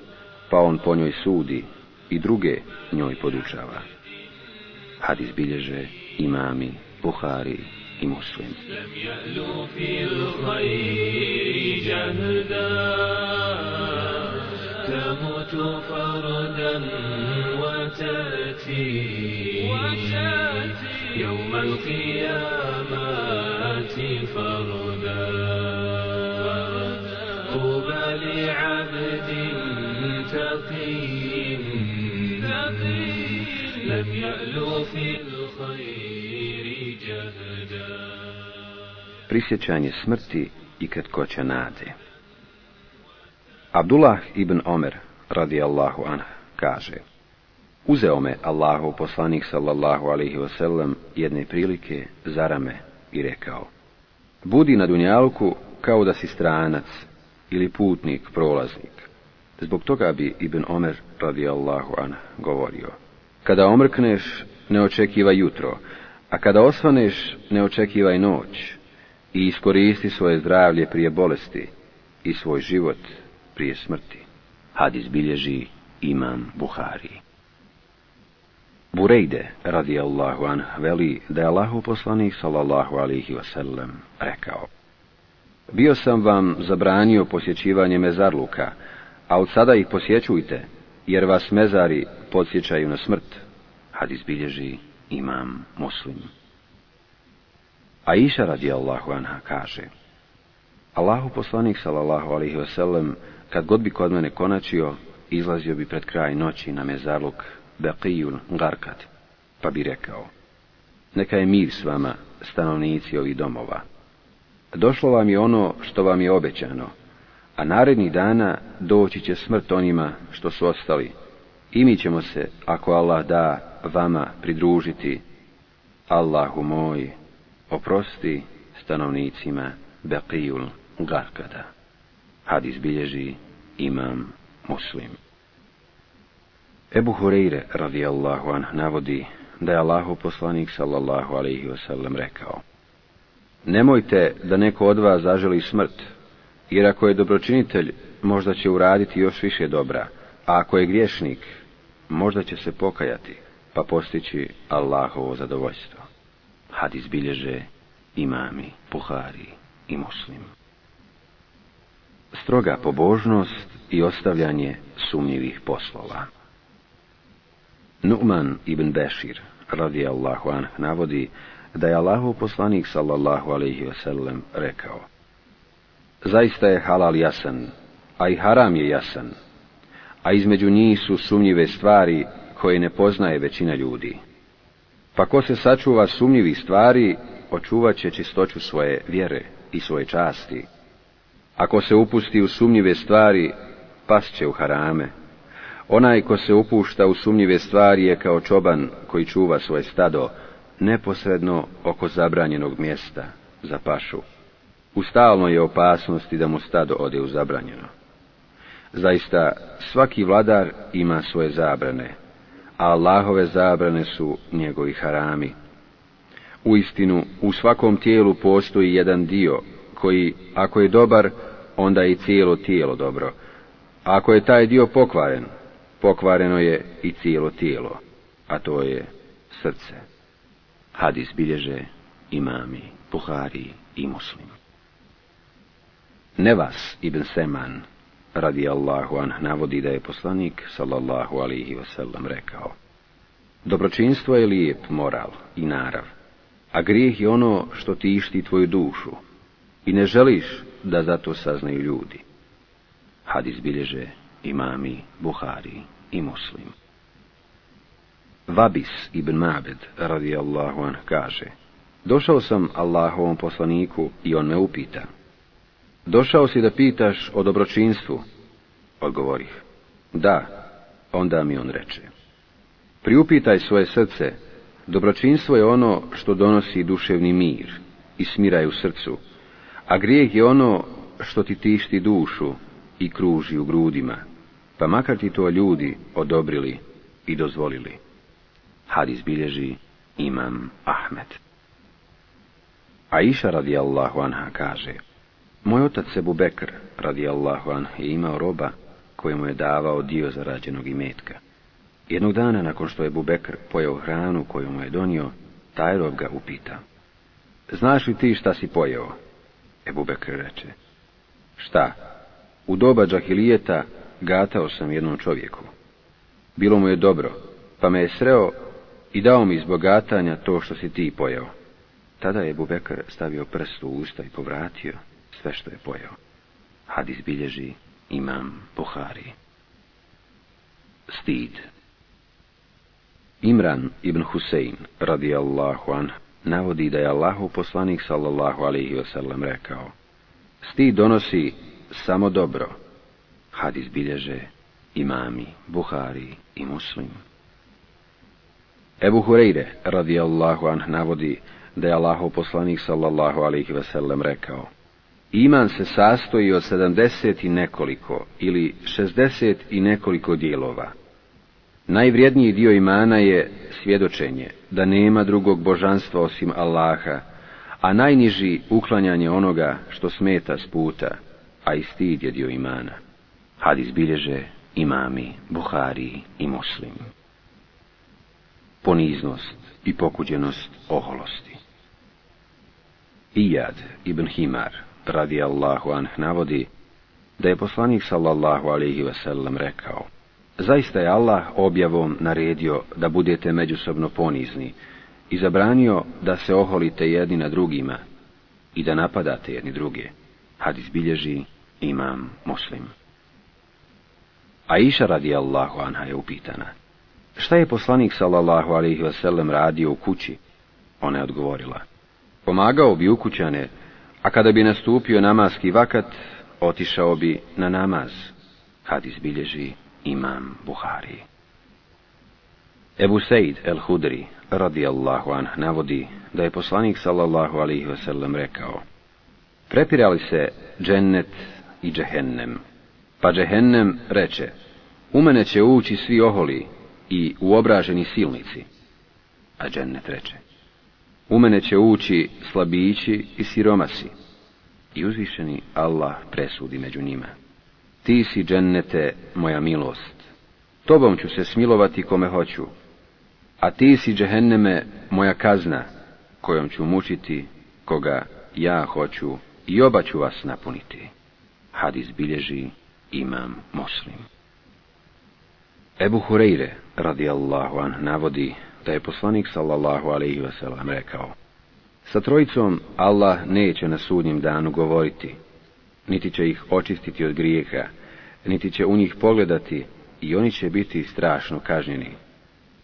pa on po njoj sudi i druge njoj podučava. Bilježe imami, Buhari i Muslim. لم يألو في الخير جهدا تموت فردا وتأتي يوم القيامة في الخير جهدا Prisjećanje smrti i kratkoća nade. Abdullah ibn Omer, radijallahu anh, kaže Uzeo me Allahu poslanik sallallahu alaihi wasallam jedne prilike za rame i rekao Budi na dunjalku kao da si stranac ili putnik, prolaznik. Zbog toga bi Ibn Omer radijallahu an govorio Kada omrkneš, ne očekivaj jutro, a kada osvaneš, ne očekivaj noć i iskoristi svoje zdravlje prije bolesti i svoj život prije smrti. Hadis bilježi imam Buhari. Burejde, radijallahu an, veli da je Allahu poslanik, sallallahu alihi wasallam, rekao. Bio sam vam zabranio posjećivanje mezarluka, a od sada ih posjećujte, jer vas mezari podsjećaju na smrt. Hadis bilježi imam muslim. A iša radijallahu anha kaže, Allahu poslanik, sallallahu alihi wasallam, kad god bi kod mene konačio, izlazio bi pred kraj noći na mezarluk Beqijul Garkat, pa bi rekao, neka je mir s vama, stanovnici ovih domova. Došlo vam je ono što vam je obećano, a narednih dana doći će smrt onima što su ostali. I mi ćemo se, ako Allah da, vama pridružiti. Allahu moj, oprosti stanovnicima Beqijul Garkada. Hadis bilježi imam muslim. Ebu Hureyre radijallahu anh navodi da je Allahu poslanik sallallahu alaihi wasallam rekao Nemojte da neko od vas zaželi smrt, jer ako je dobročinitelj, možda će uraditi još više dobra, a ako je griješnik, možda će se pokajati, pa postići Allahovo zadovoljstvo. Hadis bilježe imami, Buhari i muslim. Stroga pobožnost i ostavljanje sumnjivih poslova. Nu'man ibn Bešir, radijallahu anh, navodi da je Allahu poslanik sallallahu alaihi wasallam rekao Zaista je halal jasan, a i haram je jasan, a između njih su sumnjive stvari koje ne poznaje većina ljudi. Pa ko se sačuva sumnjivih stvari, očuvat će čistoću svoje vjere i svoje časti. Ako se upusti u sumnjive stvari, pas će u harame. Onaj ko se upušta u sumnjive stvari je kao čoban koji čuva svoje stado, neposredno oko zabranjenog mjesta za pašu. U stalnoj je opasnosti da mu stado ode u zabranjeno. Zaista, svaki vladar ima svoje zabrane, a Allahove zabrane su njegovi harami. U istinu, u svakom tijelu postoji jedan dio, koji, ako je dobar, onda je i cijelo tijelo dobro. Ako je taj dio pokvaren, pokvareno je i cijelo tijelo, a to je srce. Hadis bilježe imami, Buhari i muslim. Nevas ibn Seman, radi Allahu an, navodi da je poslanik, sallallahu alihi wasallam, rekao Dobročinstvo je lijep moral i narav, a grijeh je ono što tišti tvoju dušu i ne želiš da zato saznaju ljudi. Hadis bilježe imami, Buhari i muslim. Vabis ibn Mabed, radijallahu anh, kaže, došao sam Allahovom poslaniku i on me upita, došao si da pitaš o dobročinstvu? Odgovorih, da, onda mi on reče, priupitaj svoje srce, dobročinstvo je ono što donosi duševni mir i smiraj u srcu, a grijeh je ono što ti tišti dušu i kruži u grudima, pa makar ti to ljudi odobrili i dozvolili. Hadis bilježi imam Ahmed. Aisha radijallahu anha kaže, moj otac Sebu Bekr radijallahu anha je imao roba kojemu je davao dio zarađenog imetka. Jednog dana nakon što je Bubekr pojeo hranu koju mu je donio, taj rob ga upita. Znaš li ti šta si pojeo? Ebu Bekr reče. Šta? U doba džahilijeta gatao sam jednom čovjeku. Bilo mu je dobro, pa me je sreo i dao mi iz bogatanja to što si ti pojeo. Tada je Bubekar stavio prst u usta i povratio sve što je pojeo. Hadis bilježi imam Buhari. Stid Imran ibn Husein, radijallahu an, navodi da je Allahu poslanik sallallahu alaihi wasallam rekao Stid donosi samo dobro. Hadis bilježe imami, Buhari i Muslim. Ebu Hureyre, radijallahu an, navodi da je Allahu poslanik sallallahu alaihi wasallam rekao Iman se sastoji od sedamdeset i nekoliko ili šestdeset i nekoliko dijelova. Najvrijedniji dio imana je svjedočenje da nema drugog božanstva osim Allaha, a najniži uklanjanje onoga što smeta s puta, a i stid je dio imana. Hadis bilježe imami, Buhari i Muslim. Poniznost i pokuđenost oholosti. Ijad ibn Himar, radi Allahu anh, navodi da je poslanik sallallahu alaihi wasallam rekao Zaista je Allah objavom naredio da budete međusobno ponizni i zabranio da se oholite jedni na drugima i da napadate jedni druge. Hadis bilježi imam muslim. A iša radi Allahu anha je upitana. Šta je poslanik sallallahu alaihi wasallam radio u kući? Ona je odgovorila. Pomagao bi ukućane, a kada bi nastupio namaski vakat, otišao bi na namaz. Hadis bilježi imam Buhari. Ebu Sejd el-Hudri, radijallahu anh, navodi da je poslanik sallallahu alaihi wasallam rekao Prepirali se džennet i džehennem, pa džehennem reče U mene će ući svi oholi i uobraženi silnici, a džennet reče U mene će ući slabići i siromasi, i uzvišeni Allah presudi među njima. Ti si, džennete, moja milost. Tobom ću se smilovati kome hoću. A ti si, džehenneme, moja kazna, kojom ću mučiti koga ja hoću i oba ću vas napuniti. Hadis bilježi imam muslim. Ebu Hureyre, radijallahu an, navodi da je poslanik sallallahu alaihi wasallam rekao Sa trojicom Allah neće na sudnjem danu govoriti, niti će ih očistiti od grijeha, niti će u njih pogledati i oni će biti strašno kažnjeni.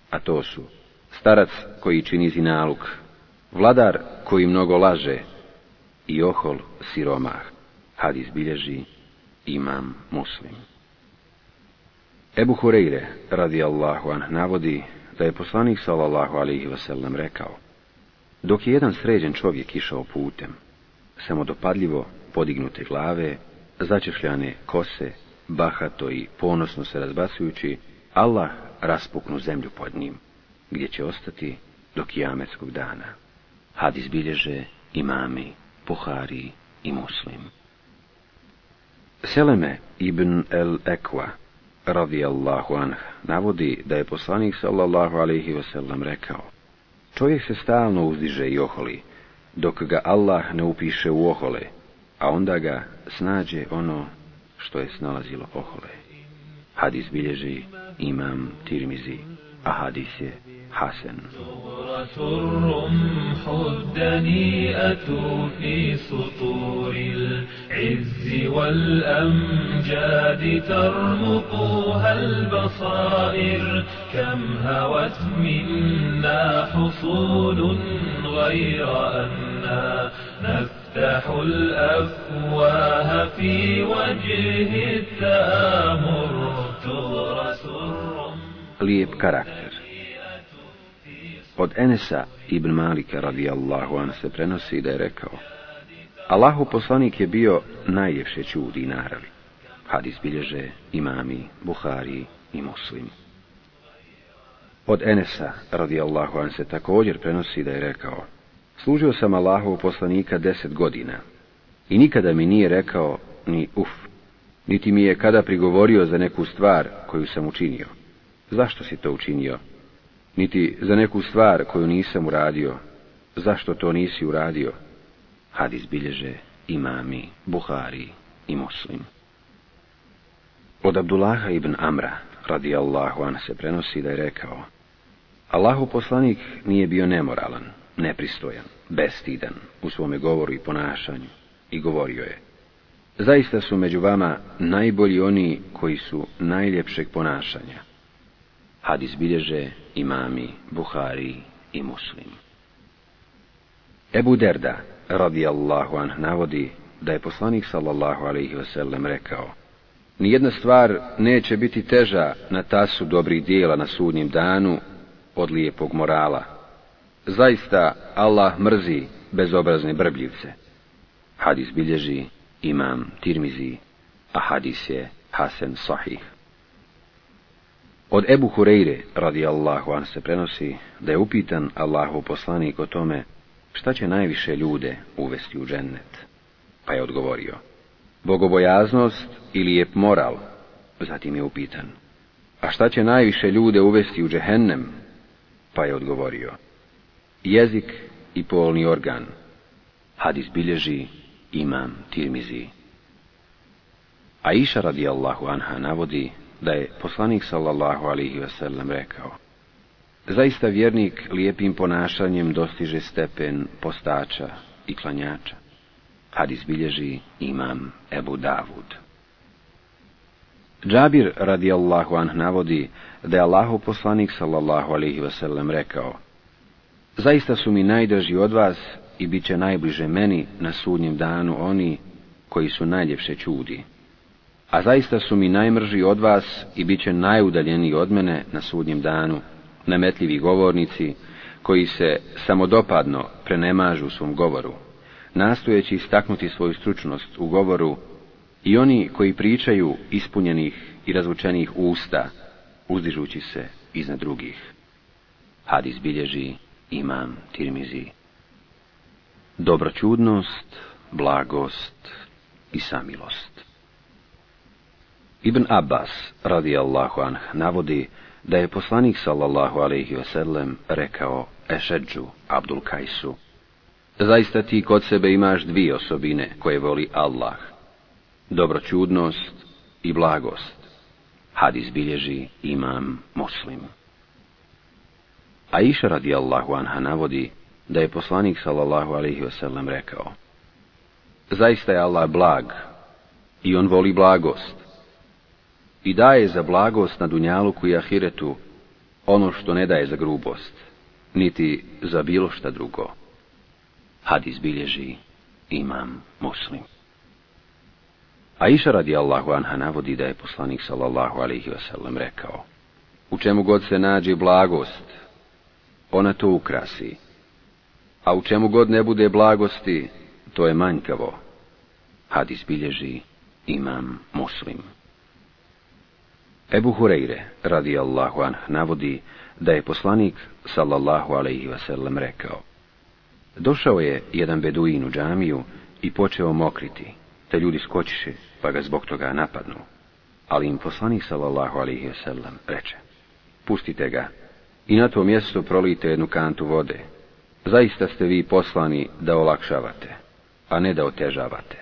A to su starac koji čini zinaluk, vladar koji mnogo laže i ohol siromah. Hadis bilježi imam muslim. Ebu Hureyre, radi Allahu an, navodi da je poslanik sallallahu alihi wasallam rekao Dok je jedan sređen čovjek išao putem, samodopadljivo podignute glave, začešljane kose, bahato i ponosno se razbacujući, Allah raspuknu zemlju pod njim, gdje će ostati do kijametskog dana. Hadis bilježe imami, Buhari i Muslim. Seleme ibn el-Ekwa, radijallahu anh, navodi da je poslanik sallallahu alaihi wasallam rekao, čovjek se stalno uzdiže i oholi, dok ga Allah ne upiše u ohole, a onda ga snađe ono što je snalazilo ohole. Hadis bilježi imam Tirmizi, a hadis je Hasan. الرمح الدنيئة في سطور العز والأمجاد ترمقها البصائر كم هوت منا حصول غير أنا نفتح الأفواه في وجه التآمر تغرس الرمح Lijep karakter. Od Enesa ibn Malika radijallahu an se prenosi da je rekao Allahu poslanik je bio najljepše čudi i naravi. Hadis bilježe imami, Buhari i Muslim. Od Enesa radijallahu an se također prenosi da je rekao Služio sam Allahu poslanika deset godina i nikada mi nije rekao ni uf, niti mi je kada prigovorio za neku stvar koju sam učinio. Zašto si to učinio? Niti za neku stvar koju nisam uradio. Zašto to nisi uradio? Hadis bilježe imami, Buhari i Muslim. Od Abdullaha ibn Amra, radijallahu an, se prenosi da je rekao Allahu poslanik nije bio nemoralan, nepristojan, bestidan u svome govoru i ponašanju i govorio je Zaista su među vama najbolji oni koji su najljepšeg ponašanja. Hadis bilježe imami, Buhari i Muslim. Ebu Derda, radijallahu anh, navodi da je poslanik sallallahu alaihi wasallam rekao Nijedna stvar neće biti teža na tasu dobrih dijela na sudnjem danu od lijepog morala. Zaista Allah mrzi bezobrazne brbljivce. Hadis bilježi imam Tirmizi, a hadis je Hasan Sahih. Od Ebu Hureyre, radijallahu an, se prenosi da je upitan Allahu poslanik o tome šta će najviše ljude uvesti u džennet. Pa je odgovorio, bogobojaznost ili je moral? Zatim je upitan, a šta će najviše ljude uvesti u džehennem? Pa je odgovorio, jezik i polni organ. Hadis bilježi imam Tirmizi. A iša radijallahu anha navodi da je poslanik sallallahu alihi wasallam rekao Zaista vjernik lijepim ponašanjem dostiže stepen postača i klanjača. Hadis bilježi imam Ebu Davud. Džabir radijallahu anh navodi da je Allahu poslanik sallallahu alihi wasallam rekao Zaista su mi najdraži od vas i bit će najbliže meni na sudnjem danu oni koji su najljepše čudi. A zaista su mi najmrži od vas i bit će najudaljeniji od mene na sudnjem danu, nametljivi govornici, koji se samodopadno prenemažu u svom govoru, nastojeći istaknuti svoju stručnost u govoru, i oni koji pričaju ispunjenih i razvučenih usta, uzdižući se iznad drugih. Hadis bilježi imam Tirmizi. Dobroćudnost, blagost i samilost. Ibn Abbas, radijallahu anh, navodi da je poslanik sallallahu alaihi wasallam rekao Ešedžu Abdul Kajsu. Zaista ti kod sebe imaš dvije osobine koje voli Allah. Dobroćudnost i blagost. Hadis bilježi imam muslim. A iša radijallahu anha navodi da je poslanik sallallahu alaihi wasallam rekao Zaista je Allah blag i on voli blagost i daje za blagost na Dunjaluku i Ahiretu ono što ne daje za grubost, niti za bilo šta drugo. Hadis bilježi imam muslim. A iša radi Allahu anha navodi da je poslanik sallallahu alaihi wasallam rekao U čemu god se nađe blagost, ona to ukrasi. A u čemu god ne bude blagosti, to je manjkavo. Hadis bilježi imam muslim. Ebu Hureyre, radi Allahu anh, navodi da je poslanik, sallallahu alaihi wasallam, rekao Došao je jedan beduin u džamiju i počeo mokriti, te ljudi skočiše, pa ga zbog toga napadnu. Ali im poslanik, sallallahu alaihi wasallam, reče Pustite ga i na to mjesto prolite jednu kantu vode. Zaista ste vi poslani da olakšavate, a ne da otežavate.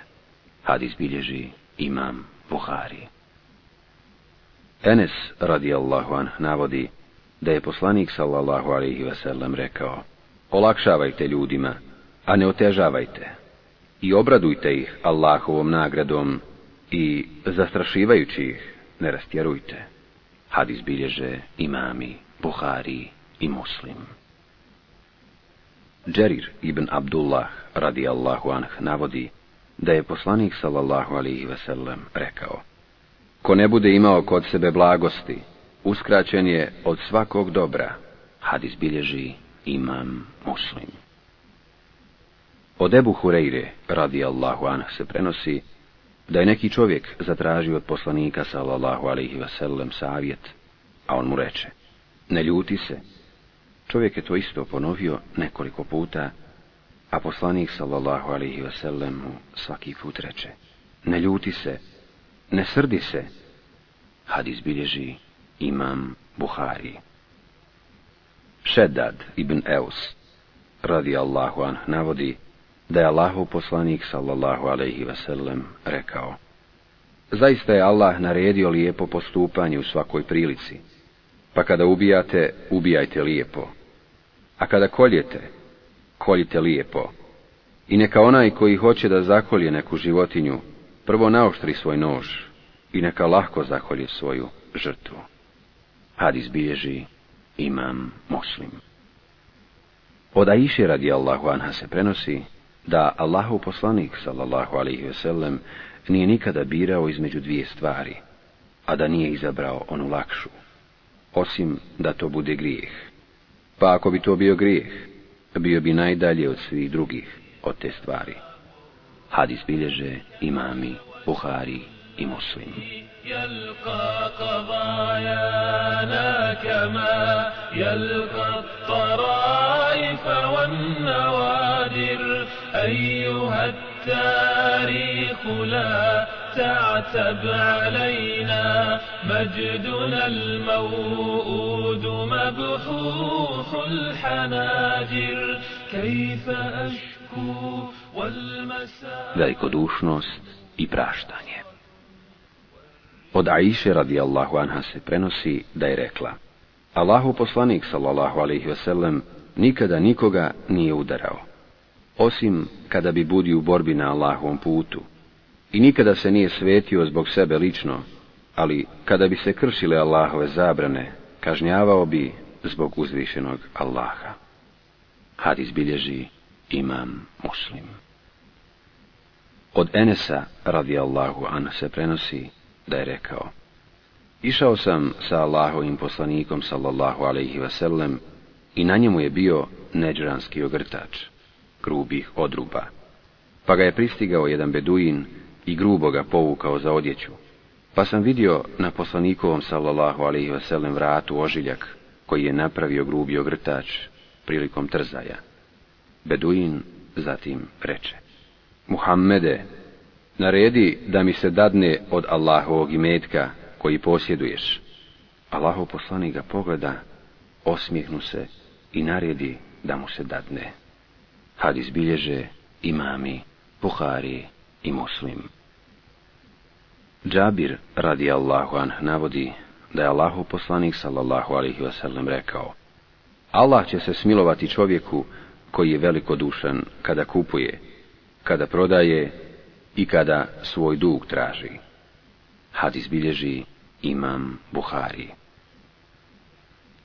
Hadis bilježi imam Buhari. Enes radijallahu an navodi da je poslanik sallallahu alaihi wasallam rekao Olakšavajte ljudima, a ne otežavajte i obradujte ih Allahovom nagradom i zastrašivajući ih ne rastjerujte. Hadis bilježe imami, Buhari i Muslim. Džerir ibn Abdullah radijallahu anh navodi da je poslanik sallallahu alaihi wasallam rekao Ko ne bude imao kod sebe blagosti, uskraćen je od svakog dobra. Hadis bilježi imam muslim. Od Ebu Hureyre, radi Allahu anh, se prenosi da je neki čovjek zatražio od poslanika sallallahu alaihi wasallam savjet, a on mu reče, ne ljuti se. Čovjek je to isto ponovio nekoliko puta, a poslanik sallallahu alaihi wasallam mu svaki put reče, ne ljuti se, ne srdi se. Hadis bilježi imam Buhari. Šedad ibn Eus, radi Allahu an, navodi da je Allahu poslanik sallallahu alaihi wasallam rekao Zaista je Allah naredio lijepo postupanje u svakoj prilici, pa kada ubijate, ubijajte lijepo, a kada koljete, koljite lijepo, i neka onaj koji hoće da zakolje neku životinju, prvo naoštri svoj nož i neka lahko zakolje svoju žrtvu. Hadis bilježi imam muslim. Od Aiše radi Allahu anha se prenosi da Allahu poslanik sallallahu alaihi ve sellem nije nikada birao između dvije stvari, a da nije izabrao onu lakšu, osim da to bude grijeh. Pa ako bi to bio grijeh, bio bi najdalje od svih drugih od te stvari. Hadis bilježe imami, Buhari i Muslim. يلقى قضايانا كما يلقى الطرائف والنوادر. أيها التاريخ لا تعتب علينا. مجدنا الموؤود مبحوح الحناجر. كيف والمساء velikodušnost i praštanje. Od Aiše radijallahu anha se prenosi da je rekla Allahu poslanik sallallahu alaihi wasallam nikada nikoga nije udarao, osim kada bi budi u borbi na Allahovom putu. I nikada se nije svetio zbog sebe lično, ali kada bi se kršile Allahove zabrane, kažnjavao bi zbog uzvišenog Allaha. Hadis bilježi imam muslim. Od Enesa radijallahu an se prenosi da je rekao Išao sam sa Allahovim poslanikom sallallahu alaihi wasallam i na njemu je bio neđranski ogrtač, grubih odruba. Pa ga je pristigao jedan beduin i grubo ga povukao za odjeću. Pa sam vidio na poslanikovom sallallahu alaihi wasallam vratu ožiljak koji je napravio grubi ogrtač prilikom trzaja. Beduin zatim reče Muhammede, naredi da mi se dadne od Allahovog imetka koji posjeduješ. Allahov poslanik ga pogleda, osmijehnu se i naredi da mu se dadne. Hadis bilježe imami, Buhari i Muslim. Džabir radi Allahu an navodi da je Allahu poslanik sallallahu alaihi wasallam rekao Allah će se smilovati čovjeku koji je velikodušan kada kupuje, kada prodaje i kada svoj dug traži. Hadis bilježi imam Buhari.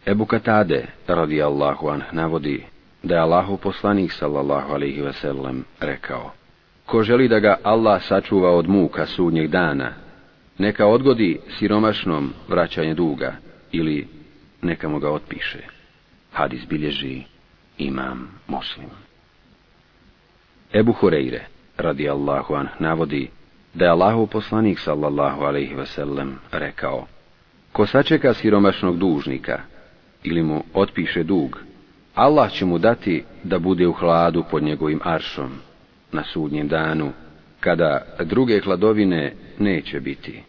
Ebu Katade, radijallahu anh, navodi da je Allahu poslanik, sallallahu alaihi wasallam, rekao Ko želi da ga Allah sačuva od muka sudnjeg dana, neka odgodi siromašnom vraćanje duga ili neka mu ga otpiše. Hadis bilježi imam muslim. Ebu Hureyre, radi Allahu an, navodi da je Allahu poslanik sallallahu alaihi wasallam rekao Ko sačeka siromašnog dužnika ili mu otpiše dug, Allah će mu dati da bude u hladu pod njegovim aršom na sudnjem danu, kada druge hladovine neće biti.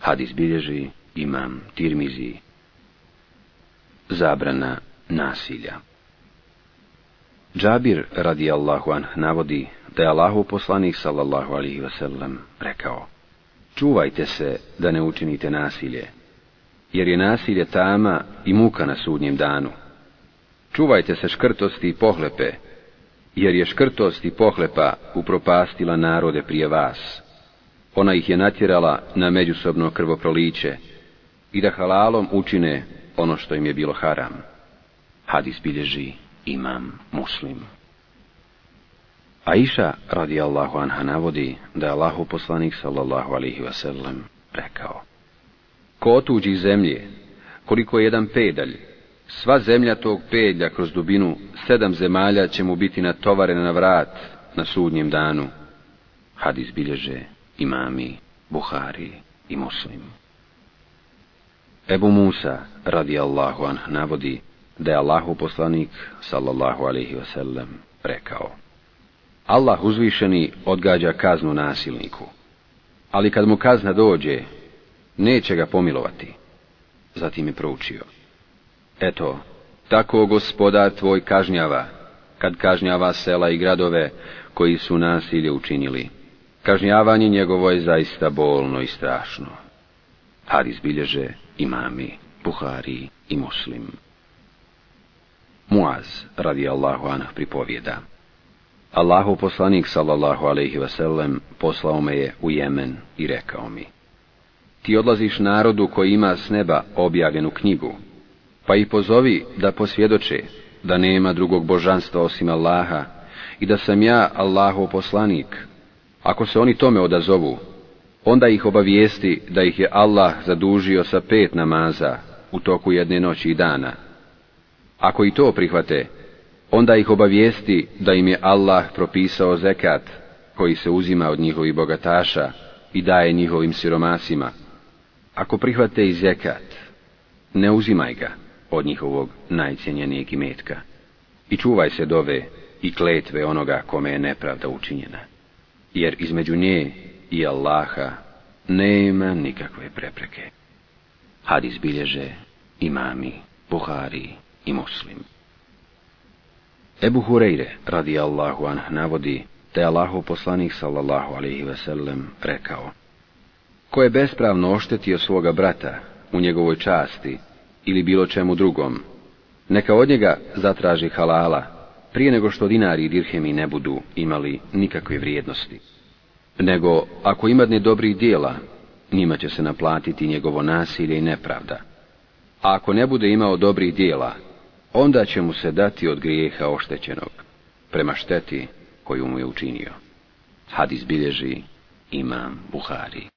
Hadis bilježi imam Tirmizi. Zabrana nasilja. Džabir radijallahu an navodi da je Allahu poslanik sallallahu alihi wasallam rekao Čuvajte se da ne učinite nasilje, jer je nasilje tama i muka na sudnjem danu. Čuvajte se škrtosti i pohlepe, jer je škrtost i pohlepa upropastila narode prije vas. Ona ih je natjerala na međusobno krvoproliće i da halalom učine ono što im je bilo haram. Hadis bilježi imam muslim. Aisha radijallahu anha navodi da je Allahu poslanik sallallahu alihi wasallam rekao Ko otuđi zemlje, koliko je jedan pedalj, sva zemlja tog pedlja kroz dubinu sedam zemalja će mu biti natovarena na vrat na sudnjem danu. Hadis bilježe imami, Buhari i Muslim. Ebu Musa radijallahu anh navodi da je Allahu poslanik sallallahu alihi wasallam rekao Allah uzvišeni odgađa kaznu nasilniku, ali kad mu kazna dođe, neće ga pomilovati. Zatim je proučio. Eto, tako gospodar tvoj kažnjava, kad kažnjava sela i gradove koji su nasilje učinili. Kažnjavanje njegovo je zaista bolno i strašno. Hadis bilježe imami, Buhari i Muslim. Muaz, radi Allahu anah, pripovjeda. Allahu poslanik sallallahu alaihi wasallam poslao me je u Jemen i rekao mi Ti odlaziš narodu koji ima s neba objavljenu knjigu, pa i pozovi da posvjedoče da nema drugog božanstva osim Allaha i da sam ja Allahov poslanik. Ako se oni tome odazovu, onda ih obavijesti da ih je Allah zadužio sa pet namaza u toku jedne noći i dana. Ako i to prihvate, onda ih obavijesti da im je Allah propisao zekat koji se uzima od njihovih bogataša i daje njihovim siromasima. Ako prihvate i zekat, ne uzimaj ga od njihovog najcijenjenijeg imetka i čuvaj se dove i kletve onoga kome je nepravda učinjena, jer između nje i Allaha nema nikakve prepreke. Hadis bilježe imami, Buhari i Muslim. Ebu Hureyre, radi Allahu anh, navodi, te Allahu poslanik sallallahu alaihi sellem rekao, Ko je bespravno oštetio svoga brata u njegovoj časti ili bilo čemu drugom, neka od njega zatraži halala, prije nego što dinari i dirhemi ne budu imali nikakve vrijednosti. Nego, ako imadne dobrih dijela, njima će se naplatiti njegovo nasilje i nepravda. A ako ne bude imao dobrih dijela, onda će mu se dati od grijeha oštećenog, prema šteti koju mu je učinio. Hadis bilježi imam Buhari.